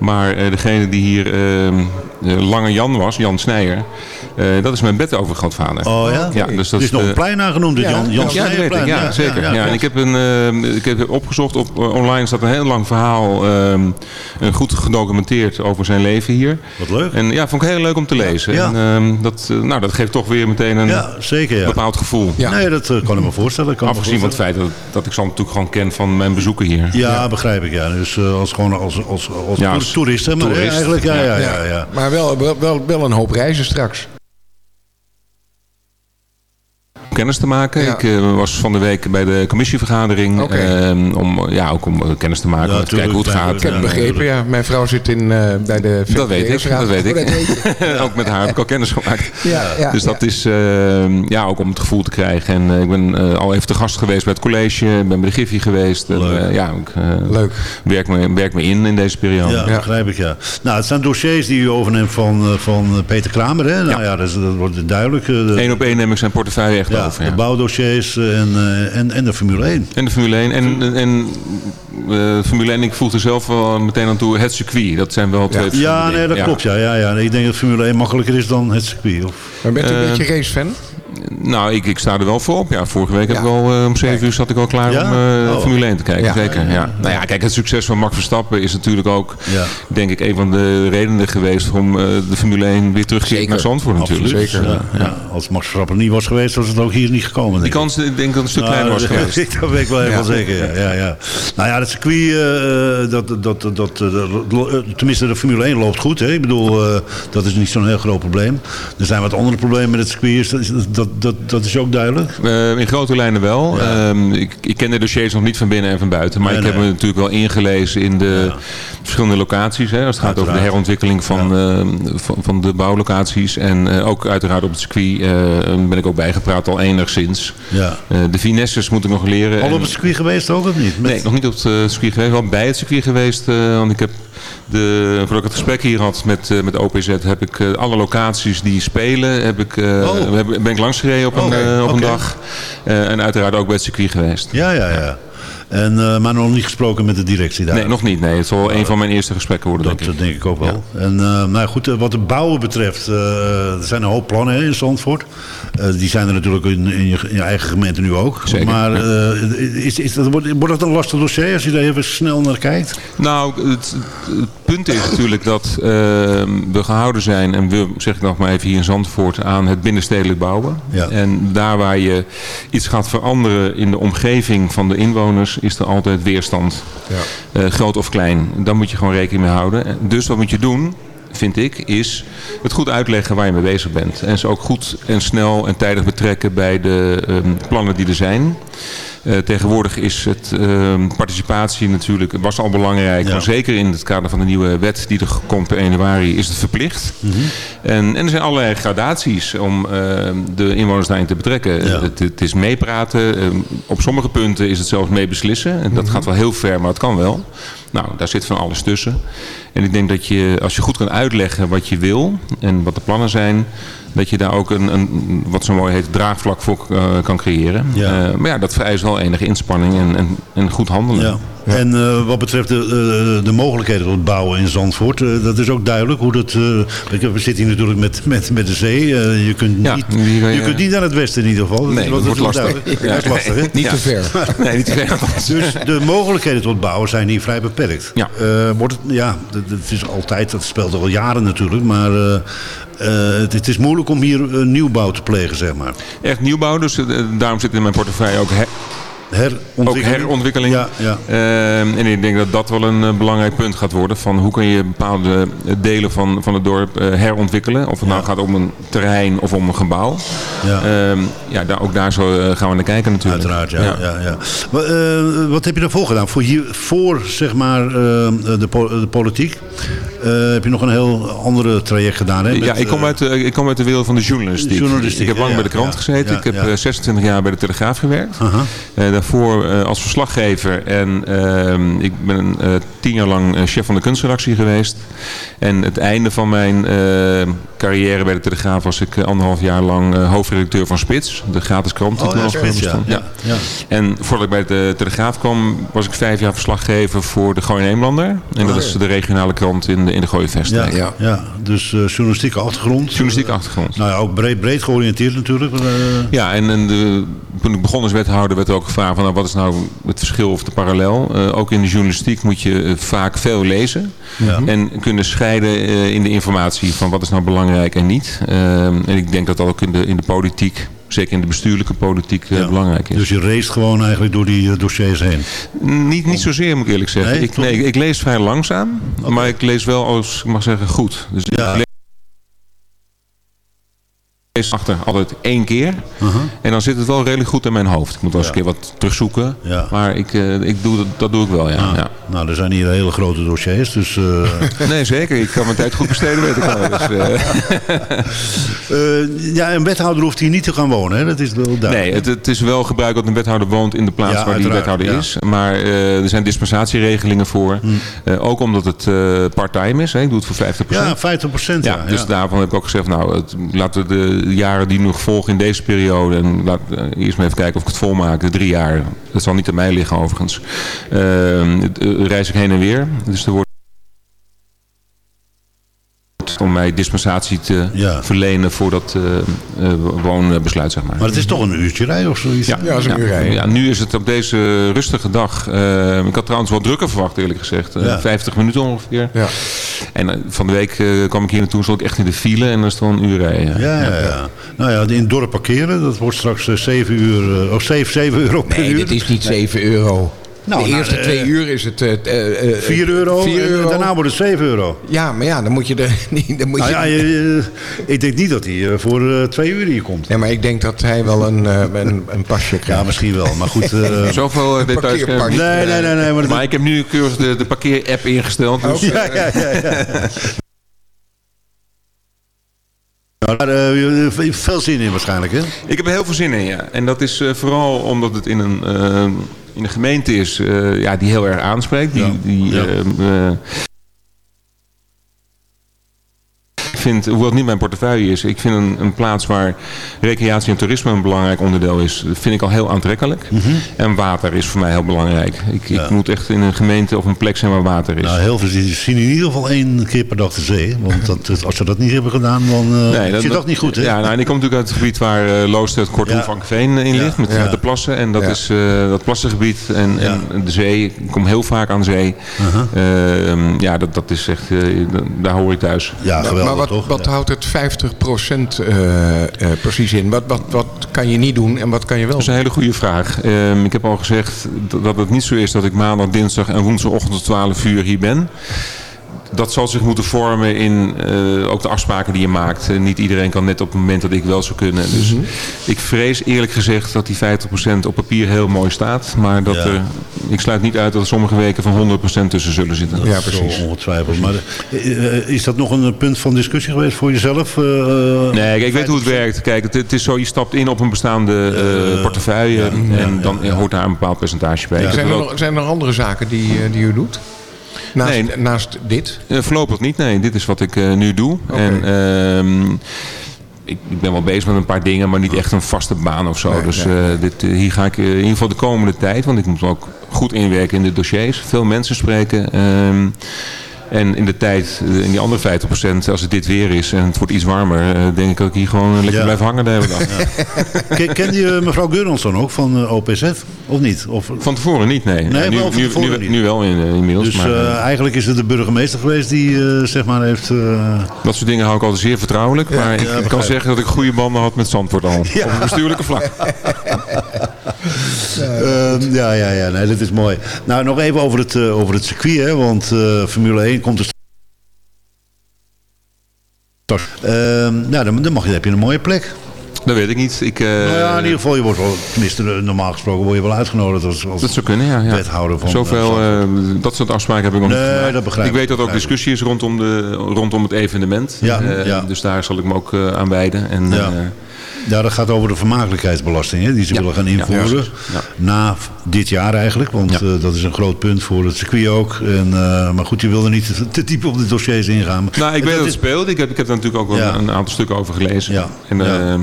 maar eh, degene die hier ehm, eh, Lange Jan was, Jan Snijer, eh, dat is mijn bedovergrootvader. Oh ja? Ja, dus dat er is nog een plein aangenoemd, Ja, Jan, Jan ja, dat weet ik. Ja, zeker. Ja, ja. en ik heb, een, eh, ik heb opgezocht, op, online staat een heel lang verhaal, ehm, een goed gedocumenteerd over zijn leven hier. Wat leuk. En ja, vond ik heel leuk om te lezen. Ja. En, ehm, dat, nou, dat geeft toch weer meteen een Ja, zeker ja. bepaald gevoel. Ja. Nee, dat kan ik me voorstellen. Kan Afgezien van het feit dat, dat ik Zand natuurlijk gewoon ken van mijn bezoeken hier. Ja, begrijp ik. Ja. Dus eh, als, gewoon als, als, als, als toerist, hè, maar eigenlijk. Ja, ja, Ja. ja. ja, Maar wel, wel, wel, wel een hoop reizen straks. Kennis te maken. Ja. Ik eh, was van de week bij de commissievergadering. Ehm, om, ja, ook om eh, kennis te maken. Ja, om te kijken hoe het gaat. Ik heb En, het begrepen, ja. Mijn vrouw zit in, eh, bij de Dat weet ik, VVD-raad. dat weet ik. Oh, dat weet je. ook met haar heb ik al kennis gemaakt. [LAUGHS] Ja, ja, dus dat ja. is eh, ja, ook om het gevoel te krijgen. En ik ben eh, al even te gast geweest bij het college. Ik ben bij de Griffie geweest. En, Leuk. eh, ja, ik eh, Leuk. werk, me, werk me in in deze periode. Ja, Ja. begrijp ik, ja. Nou, het zijn dossiers die u overneemt van, van Peter Kramer, hè? Nou ja, dat, is- dat wordt duidelijk. eh, de, Eén op één neem ik zijn portefeuille echt ja, over. de bouwdossiers eh, en, eh, en, en de Formule 1. En de Formule 1. En, en eh, Formule 1, ik voelde zelf wel meteen aan toe het circuit. Dat zijn wel twee verschillende Ja, nee, dat Ja. klopt, ja, ja, ja. Ik denk dat Formule 1 makkelijker is dan het circuit. Of... Maar bent u een beetje racefan? Nou, ik, ik sta er wel voor op. Ja, vorige week heb ik al, eh, om 7 uur zat ik al klaar om Oh. Formule 1 te kijken. Zeker, ja. Nou ja, kijk, het succes van Max Verstappen is natuurlijk ook, Ja. denk ik, een van de redenen geweest om eh, de Formule 1 weer terug te Zeker. naar Zandvoort natuurlijk. Absoluut. Zeker. Ja, ja. Als Max Verstappen niet was geweest, was het ook hier niet gekomen. Die kans, ik denk dat het een stuk Nou, kleiner was [LAUGHS] geweest. [LAUGHS] Dat weet ik wel helemaal zeker, ja, ja, ja. Nou ja, het circuit, dat, dat, dat, dat, tenminste de Formule 1 loopt goed. Hè? Ik bedoel, dat is niet zo'n heel groot probleem. Er zijn wat andere problemen met het circuit. Dat, is dat, dat, is ook duidelijk. Eh, in grote lijnen wel. Ehm, ik, ik ken de dossiers nog niet van binnen en van buiten. Maar Nee, ik heb me natuurlijk wel ingelezen in de verschillende locaties. Hè, als het gaat over de herontwikkeling van, ehm, van, van de bouwlocaties. En eh, ook uiteraard op het circuit eh, ben ik ook bijgepraat al enigszins. Ja. De finesses moet ik nog leren. Al En- op het circuit geweest ook of niet? Met- Nee, nog niet op het circuit geweest. Wel bij het circuit geweest. want ik heb, de, voordat ik het gesprek hier had met, met OPZ, heb ik alle locaties die spelen, heb ik, Oh. heb- ben ik langs gereden op een, eh, op een dag. Eh, en uiteraard ook bij het circuit geweest. Ja, ja, ja. En, eh, maar nog niet gesproken met de directie daar. Nee, nog niet. Nee. Het zal een van mijn eerste gesprekken worden, Dat, denk ik. dat denk ik ook wel. En uh, nou goed, uh, wat de bouwen betreft, er zijn een hoop plannen hè, in Zandvoort. Die zijn er natuurlijk in, in, je, in, je, eigen gemeente nu ook. Zeker, maar ja. is, is dat, wordt, wordt dat een lastig dossier als je daar even snel naar kijkt? Nou, het, het punt is natuurlijk dat uh, we gehouden zijn, en we, zeg ik nog maar even hier in Zandvoort, aan het binnenstedelijk bouwen. Ja. En daar waar je iets gaat veranderen in de omgeving van de inwoners, is er altijd weerstand. Ja. Uh, groot of klein. Daar moet je gewoon rekening mee houden. Dus wat moet je doen? vind ik, is het goed uitleggen waar je mee bezig bent. En ze ook goed en snel en tijdig betrekken bij de um, plannen die er zijn. Uh, tegenwoordig is het uh, participatie natuurlijk, was al belangrijk. Ja. Maar zeker in het kader van de nieuwe wet die er komt per 1 januari is het verplicht. Mhm. Mm -hmm. en, en er zijn allerlei gradaties om uh, de inwoners daarin te betrekken. Ja. Het, het, is meepraten. op sommige punten is het zelfs mee beslissen. En dat Mhm. mm -hmm. gaat wel heel ver, maar het kan wel. Nou, daar zit van alles tussen. En ik denk dat je, als je goed kan uitleggen wat je wil en wat de plannen zijn, dat je daar ook een, een wat zo mooi heet, draagvlak voor uh, kan creëren. Ja. Uh, maar ja, dat vereist wel enige inspanning en, en, en goed handelen. Ja. Ja. En uh, wat betreft de, de mogelijkheden tot bouwen in Zandvoort, dat is ook duidelijk hoe dat. we zitten hier natuurlijk met, met, met de zee. je kunt, ja, niet, je, je kunt niet naar het westen in ieder geval. Nee, dat, dat wordt lastig. Dat is lastig, hè? [LAUGHS] Niet te ver. [LAUGHS] nee, niet te ver. dus de mogelijkheden tot bouwen zijn hier vrij beperkt. Ja. wordt het, ja, het is altijd, dat speelt al jaren natuurlijk, maar uh, het, het, is moeilijk om hier uh, nieuwbouw te plegen, zeg maar. Echt nieuwbouw, dus daarom zit in mijn portefeuille ook herontwikkeling. Ook herontwikkeling. Ja, ja. Uh, en ik denk dat dat wel een uh, belangrijk punt gaat worden. Van hoe kun je bepaalde delen van, van het dorp uh, herontwikkelen. Of het ja. nou gaat om een terrein of om een gebouw. Ja, ja daar, ook daar zo, gaan we naar kijken natuurlijk. Uiteraard, ja. ja. ja. Maar, eh, wat heb je daarvoor gedaan? Voor, hier, voor zeg maar, de, po de, politiek eh, heb je nog een heel andere traject gedaan. Hè? Met, ja, ik kom, uit, ik kom uit de wereld van de journalistiek. journalistiek ik heb lang bij de krant gezeten. ik heb 26 jaar bij de Telegraaf gewerkt. -huh daarvoor uh, als verslaggever en uh, ik ben uh, tien jaar lang chef van de kunstredactie geweest. En het einde van mijn carrière bij de Telegraaf was ik anderhalf jaar lang hoofdredacteur van Spits, de gratis krant die oh, toen ja, Spits, ja. Ja. Ja. En voordat ik bij de Telegraaf kwam, was ik vijf jaar verslaggever voor de Gooi Eemlander. En dat Oh, is de regionale krant in de, in de Gooienvestwijk. Ja, ja. dus journalistieke achtergrond. Journalistieke achtergrond. Nou ja, ook breed, breed georiënteerd natuurlijk. Ja, en, en de, toen ik begon als wethouder werd er ook van nou, wat is nou het verschil of de parallel. Uh, ook in de journalistiek moet je uh, vaak veel lezen. Ja. En kunnen scheiden uh, in de informatie van wat is nou belangrijk en niet. en ik denk dat dat ook in de, in de politiek, zeker in de bestuurlijke politiek, ja. belangrijk is. Dus je race gewoon eigenlijk door die dossiers heen? Niet, niet zozeer moet ik eerlijk zeggen. Nee, ik, nee, ik, ik, lees vrij langzaam. Okay. Maar ik lees wel, als ik mag zeggen, goed. Dus ja. ik lees achter altijd één keer. Uh -huh. En dan zit het wel redelijk goed in mijn hoofd. Ik moet wel eens ja. een keer wat terugzoeken. Ja. Maar ik, uh, ik doe dat, dat doe ik wel, ja. Ah, ja. Nou, er zijn hier hele grote dossiers. Dus, uh... [LAUGHS] nee, zeker. Ik kan mijn tijd goed besteden, weet ik wel. Dus, uh... [LAUGHS] ja, een wethouder hoeft hier niet te gaan wonen. Hè? Dat is wel duidelijk. Nee, het, het, is wel gebruik dat een wethouder woont in de plaats waar die wethouder is. Maar er zijn dispensatieregelingen voor. Hmm. ook omdat het part-time is. Hè? Ik doe het voor 50%. Ja, 50%. Ja, ja, dus daarvan heb ik ook gezegd, nou, het, laten we de jaren die nog volgen in deze periode. En laat uh, eerst maar even kijken of ik het volmaak. De drie jaar. Dat zal niet aan mij liggen overigens. Uh, reis ik heen en weer. Dus er wordt om mij dispensatie te ja. verlenen voor dat uh, uh, woonbesluit, zeg maar. Maar het is toch een uurtje rijden of zoiets? Ja, ja, ja, uur rijden. ja, nu is het op deze rustige dag. Uh, ik had trouwens wel drukker verwacht, eerlijk gezegd. Ja. 50 minuten ongeveer. Ja. En van de week kwam ik hier naartoe, zat ik echt in de file en dan is het wel een uur rijden. Ja, ja, ja. Nou ja, in het dorp parkeren, dat wordt straks 7 uur, of 7, 7 euro per nee, uur. dit is niet 7 euro. Nou, de nou, eerste eh, twee uur is het... eh, eh, eh, 4 euro, vier en euro. daarna wordt het 7 euro. Ja, maar ja, dan moet je er... [LAUGHS] niet- Dan moet Nou je, ja, je- je- ik denk niet dat hij voor twee uur hier komt. Nee, maar ik denk dat hij wel een, eh, een, een pasje krijgt. Ja, misschien wel, maar goed. [LAUGHS] eh, Zoveel details. niet. Nee, nee, nee, nee, maar dat- Maar ik heb nu keurig de, de parkeer-app ingesteld. Dus, ja, ja, ja, ja. [LAUGHS] Nou, daar eh, je- veel zin in waarschijnlijk, hè? Ik heb er heel veel zin in, ja. En dat is eh, vooral omdat het in een, in een gemeente is eh, ja, die heel erg aanspreekt. Die, die, vind, hoewel het niet mijn portefeuille is, ik vind een, een plaats waar recreatie en toerisme een belangrijk onderdeel is, vind ik al heel aantrekkelijk. En water is voor mij heel belangrijk. Ik, Mhm. Ja. ik moet echt in een gemeente of een plek zijn waar water is. Nou, heel veel zien in ieder geval één keer per dag de zee. Want dat, als ze dat niet hebben gedaan, dan eh Nee, zit dat, niet goed, hè? Ja, nou, en ik kom natuurlijk uit het gebied waar uh, Loosted, Korthoef, Ja. Vankveen in Ja. ligt. Met Ja. de plassen. En dat Ja. is eh, dat plassengebied en, Ja. en de zee. Ik kom heel vaak aan zee. Ehm, ja, dat, dat is echt, eh, daar hoor ik thuis. Ja, Maar- geweldig, maar wat, toch? wat Ja. houdt het 50% eh, eh, precies in? Wat, wat, wat kan je niet doen en wat kan je wel Dat is een hele goede vraag. Ehm, ik heb al gezegd dat, het niet zo is dat ik maandag, dinsdag en woensdagochtend tot 12 uur hier ben. Dat zal zich moeten vormen in eh, ook de afspraken die je maakt. Eh, niet iedereen kan net op het moment dat ik wel zou kunnen. Dus Mhm. ik vrees eerlijk gezegd dat die 50% op papier heel mooi staat. Maar dat Ja. er, ik sluit niet uit dat er sommige weken van 100% tussen zullen zitten. Dat is zo ongetwijfeld. Maar eh, eh, is dat nog een punt van discussie geweest voor jezelf? eh, Nee, kijk, ik weet hoe het werkt. Kijk, het, het is zo, je stapt in op een bestaande eh, portefeuille en dan hoort daar een bepaald percentage bij. Zijn er er, nog, zijn er andere zaken die, eh, die u doet? Naast, Nee. naast dit? Eh, voorlopig niet, nee. Dit is wat ik eh, nu doe. En ehm, ik, ben wel bezig met een paar dingen, maar niet echt een vaste baan of zo. Nee, dus eh, dit, hier ga ik in ieder geval de komende tijd, want ik moet ook goed inwerken in de dossiers. Veel mensen spreken. ehm, en in de tijd, eh, in die andere 50%, als het dit weer is en het wordt iets warmer, eh, denk ik dat ik hier gewoon lekker Ja. blijf hangen de hele dag. Ken- Kende je mevrouw Geuronsson ook van eh, OPZ? Of niet? Of, Van tevoren niet, nee. Nee, nu, nu, nu, wel in, inmiddels. dus maar, eigenlijk is het de burgemeester geweest die zeg maar heeft... dat soort dingen hou ik altijd zeer vertrouwelijk. maar ik ja, kan zeggen dat ik goede banden had met Zandvoort al. Op een bestuurlijke vlak. [LAUGHS] Ja, ja, ja, nee, dat is mooi. Nou, nog even over het, eh, over het circuit, hè, want eh, Formule 1 komt er nou, dan, dan mag je, heb je een mooie plek. Dat weet ik niet. Ik, eh, nou ja, in ieder geval, je wordt wel, tenminste normaal gesproken word je wel uitgenodigd als, als Dat zou kunnen, ja. ja. wethouder van... Zoveel, eh, dat soort afspraken heb ik nog niet Nee, gemaakt. dat begrijp ik ik, weet dat er ook discussie is rondom, de, rondom het evenement. Ja, ja. Dus daar zal ik me ook aan wijden. En, Ja. Ja, dat gaat over de vermakelijkheidsbelasting, hè, die ze Ja. willen gaan invoeren. Ja. Na dit jaar eigenlijk, want eh, dat is een groot punt voor het circuit ook. En, eh, maar goed, je wilde niet te, te diep op de dossiers ingaan. nou, ik weet dat het speelt. Ik heb, ik heb daar natuurlijk ook een, een aantal stukken over gelezen. Ja. En, Ja. eh,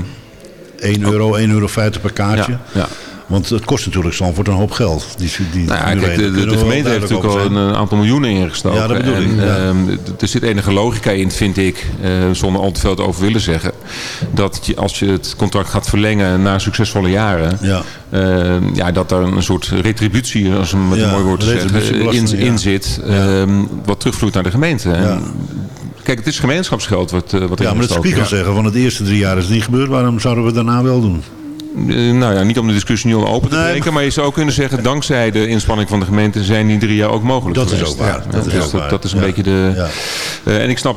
1 euro, 1,50 euro per kaartje. Ja. Want het kost natuurlijk Zandvoort een hoop geld. Die, die Nou ja, kijk, 1, de, daar de, gemeente heeft natuurlijk al een, aantal miljoenen ingestoken. Ja, dat bedoel ik, En, ja. ehm, er zit enige logica in, vind ik, eh, zonder al te veel te over willen zeggen. Dat je, als je het contract gaat verlengen na succesvolle jaren, Ja. ehm, ja, dat er een soort retributie, als een met een mooi woord te zeggen, in, in zit, ehm, wat terugvloeit naar de gemeente. En, Kijk, het is gemeenschapsgeld wat, eh, wat Ja, maar het gestoken spiegel is. zeggen, van het eerste drie jaar is het niet gebeurd. Waarom zouden we het daarna wel doen? Eh, nou ja, niet om de discussie nu al open te Nee, breken, maar je zou kunnen zeggen, dankzij de inspanning van de gemeente zijn die drie jaar ook mogelijk Dat is ook waar, Ja, dat is dus ook dat, waar. dat is een Ja. beetje de... Ja. Eh, en ik snap,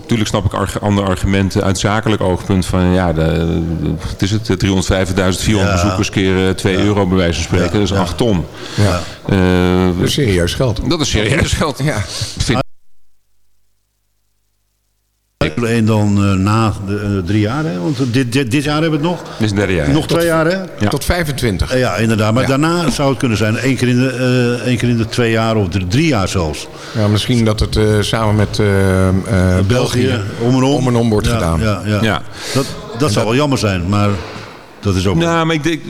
natuurlijk snap ik arg- andere argumenten uit zakelijk oogpunt van, ja, de, de- het is het, 355.400 Ja. bezoekers keer 2 euro bij wijze van spreken, Ja, dat is ja. 8 ton. Ja. Eh, Dat is serieus geld. dat is serieus geld. Ja. 1 dan eh, na de eh, drie jaar, hè? Want dit, dit, dit jaar hebben we het nog. Dit is het derde jaar. Nog twee jaar, hè? Ja. Tot 25. Eh, Ja, inderdaad. Maar Ja. daarna zou het kunnen zijn. één keer in de, eh, één keer in de twee jaar of drie, drie jaar zelfs. Ja, misschien dat het eh, samen met eh, eh, België om en om. om en om wordt Ja, gedaan. Ja, ja. Ja. Dat, dat zou wel jammer zijn, maar dat is ook... Nou, maar ik denk...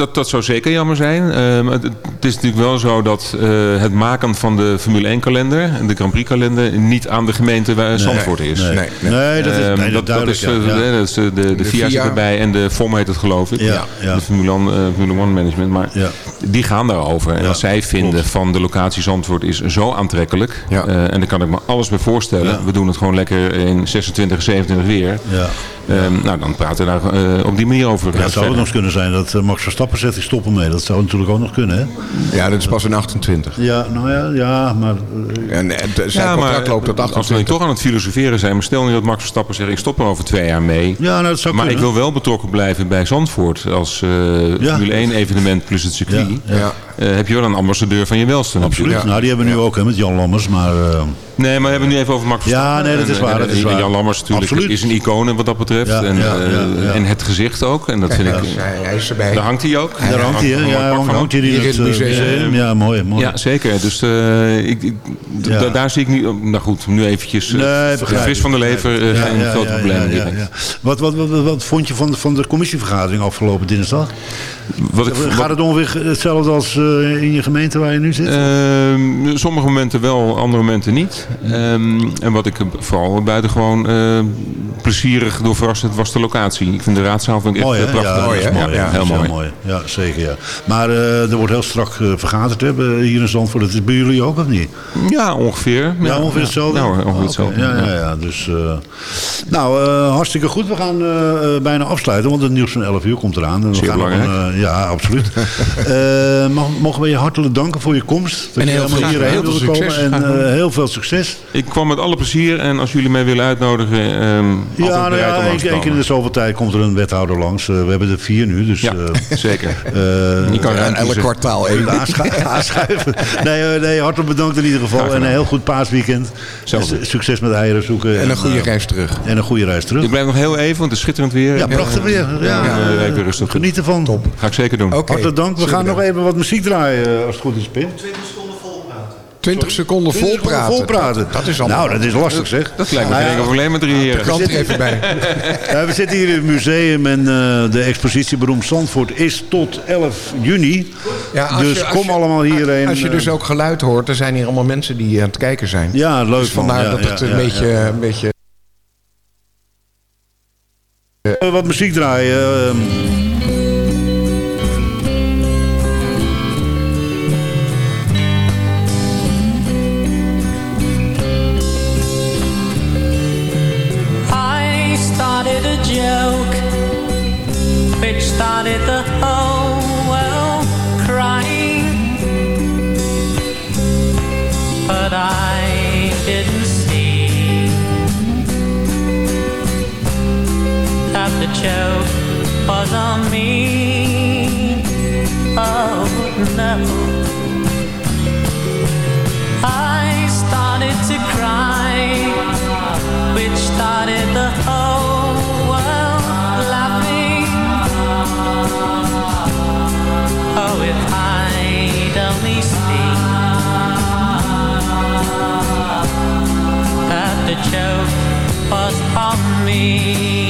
Dat, dat zou zeker jammer zijn. Ehm, het, het is natuurlijk wel zo dat eh, het maken van de Formule 1 kalender en de Grand Prix kalender niet aan de gemeente waar Zandvoort is. Nee, Nee, nee. nee. dat is, nee, dat, dat duidelijk, is, ja, ja. dat is eh, de, de, De FIA zit erbij en de FOM heet het geloof ik. Ja, ja. De Formule 1, eh, Formule 1 management. Maar Ja. Die gaan daarover. En Ja, als zij vinden van de locatie Zandvoort is zo aantrekkelijk. Ja. eh, en daar kan ik me alles bij voorstellen. Ja. We doen het gewoon lekker in 26, 27 weer. Ja. Ehm, nou, dan praten we daar eh, op die manier over. Ja, het zou ook nog eens kunnen zijn dat eh, Max Verstappen zegt, ik stop ermee. Dat zou natuurlijk ook nog kunnen, hè? Ja, dat is pas in 28. Ja, nou ja, ja maar... eh, En eh, de- zijn Ja, contract maar loopt tot als we nu 28. toch aan het filosoferen zijn, maar stel nu dat Max Verstappen zegt, ik stop er over twee jaar mee. ja, nou, dat zou Maar ik wil wel betrokken blijven bij Zandvoort als eh Ja. Formule 1 evenement plus het circuit. Ja. Eh, heb je wel een ambassadeur van je welste Absoluut. Nou, die hebben we nu ook hè, met Jan Lammers, maar... eh, Nee, maar we hebben het nu even over Max Verstappen. Ja, nee, dat is waar, dat is waar. Jan Lammers natuurlijk Absoluut. is een icoon wat dat betreft. Ja, en, ja, eh, ja, ja. en het gezicht ook. En dat vind ik... Hij, hij is erbij. Daar hangt hij ook. daar hangt hij, Ja, hangt, hier in het museum. Ja, mooi, mooi. Ja, zeker. Dus eh, ik, daar zie ik niet... Nou goed, nu eventjes... eh, Nee, begrijp vis van de lever, geen groot probleem. direct. ja. Wat, wat, wat, wat vond je van, van de commissievergadering afgelopen dinsdag? Gaat het ongeveer hetzelfde als in je gemeente waar je nu zit? Ehm, sommige momenten wel, andere momenten niet. Ehm, en wat ik vooral buitengewoon eh plezierig door verrassend was de locatie. Ik vind de raadzaal vind ik echt mooi, eh, hè? prachtig. Ja, mooi. Ja, ja, heel is mooi. Ja, zeker, ja. Maar eh, er wordt heel strak eh, vergaderd hè, hier in Zandvoort. Dat is bij jullie ook, of niet? Ja, ongeveer. Ja, ongeveer hetzelfde? Hoor, ongeveer Oké, hetzelfde. Ja, ja, ja. Dus, eh, nou, eh, hartstikke goed. We gaan eh, eh, bijna afsluiten, want het nieuws van 11 uur komt eraan. En we Zeer gaan belangrijk. een, eh, ja, absoluut. [LAUGHS] Eh, mag, mogen we je hartelijk danken voor je komst. Dat En heel veel- hierheen heel veel succes. En eh, heel veel succes. Ik kwam met alle plezier en als jullie mij willen uitnodigen, ehm Ja, nou ja, één keer in de zoveel tijd komt er een wethouder langs. Eh, we hebben er vier nu, dus... Ja, eh, [LAUGHS] zeker. eh, Je kan ruim elk kwartaal één. Aanschu- [LAUGHS] aanschuiven. Nee, nee, hartelijk bedankt in ieder geval. En een heel goed paasweekend. En su- Succes met eieren zoeken. En een goede reis terug. En een goede reis terug. Ik blijf nog heel even, want het is schitterend weer. Ja, prachtig weer. Ja. Geniet ervan. Top. Ga ik zeker doen. Oké. Hartelijk dank. We gaan nog even wat muziek draaien, eh, als het goed is, Pim. 20 seconden vol 20 seconden praten. vol praten. Dat, dat is allemaal. Nou, dat is lastig zeg. Dat lijkt me Nou geen enkel probleem met drie er even bij. [LAUGHS] Ja, we zitten hier in het museum en eh, de expositie Beroemd Zandvoort is tot 11 juni. Ja, als dus je- als kom je- allemaal hierheen. Als je eh, dus ook geluid hoort, er zijn hier allemaal mensen die aan het kijken zijn. Ja, leuk Dus man. vandaar Ja, dat ja, het een ja, beetje... ja. Een beetje Eh, wat muziek draaien. ehm. Was on me. Oh no. I started to cry which started the whole world laughing. Oh, if I'd only seen that the joke was on me.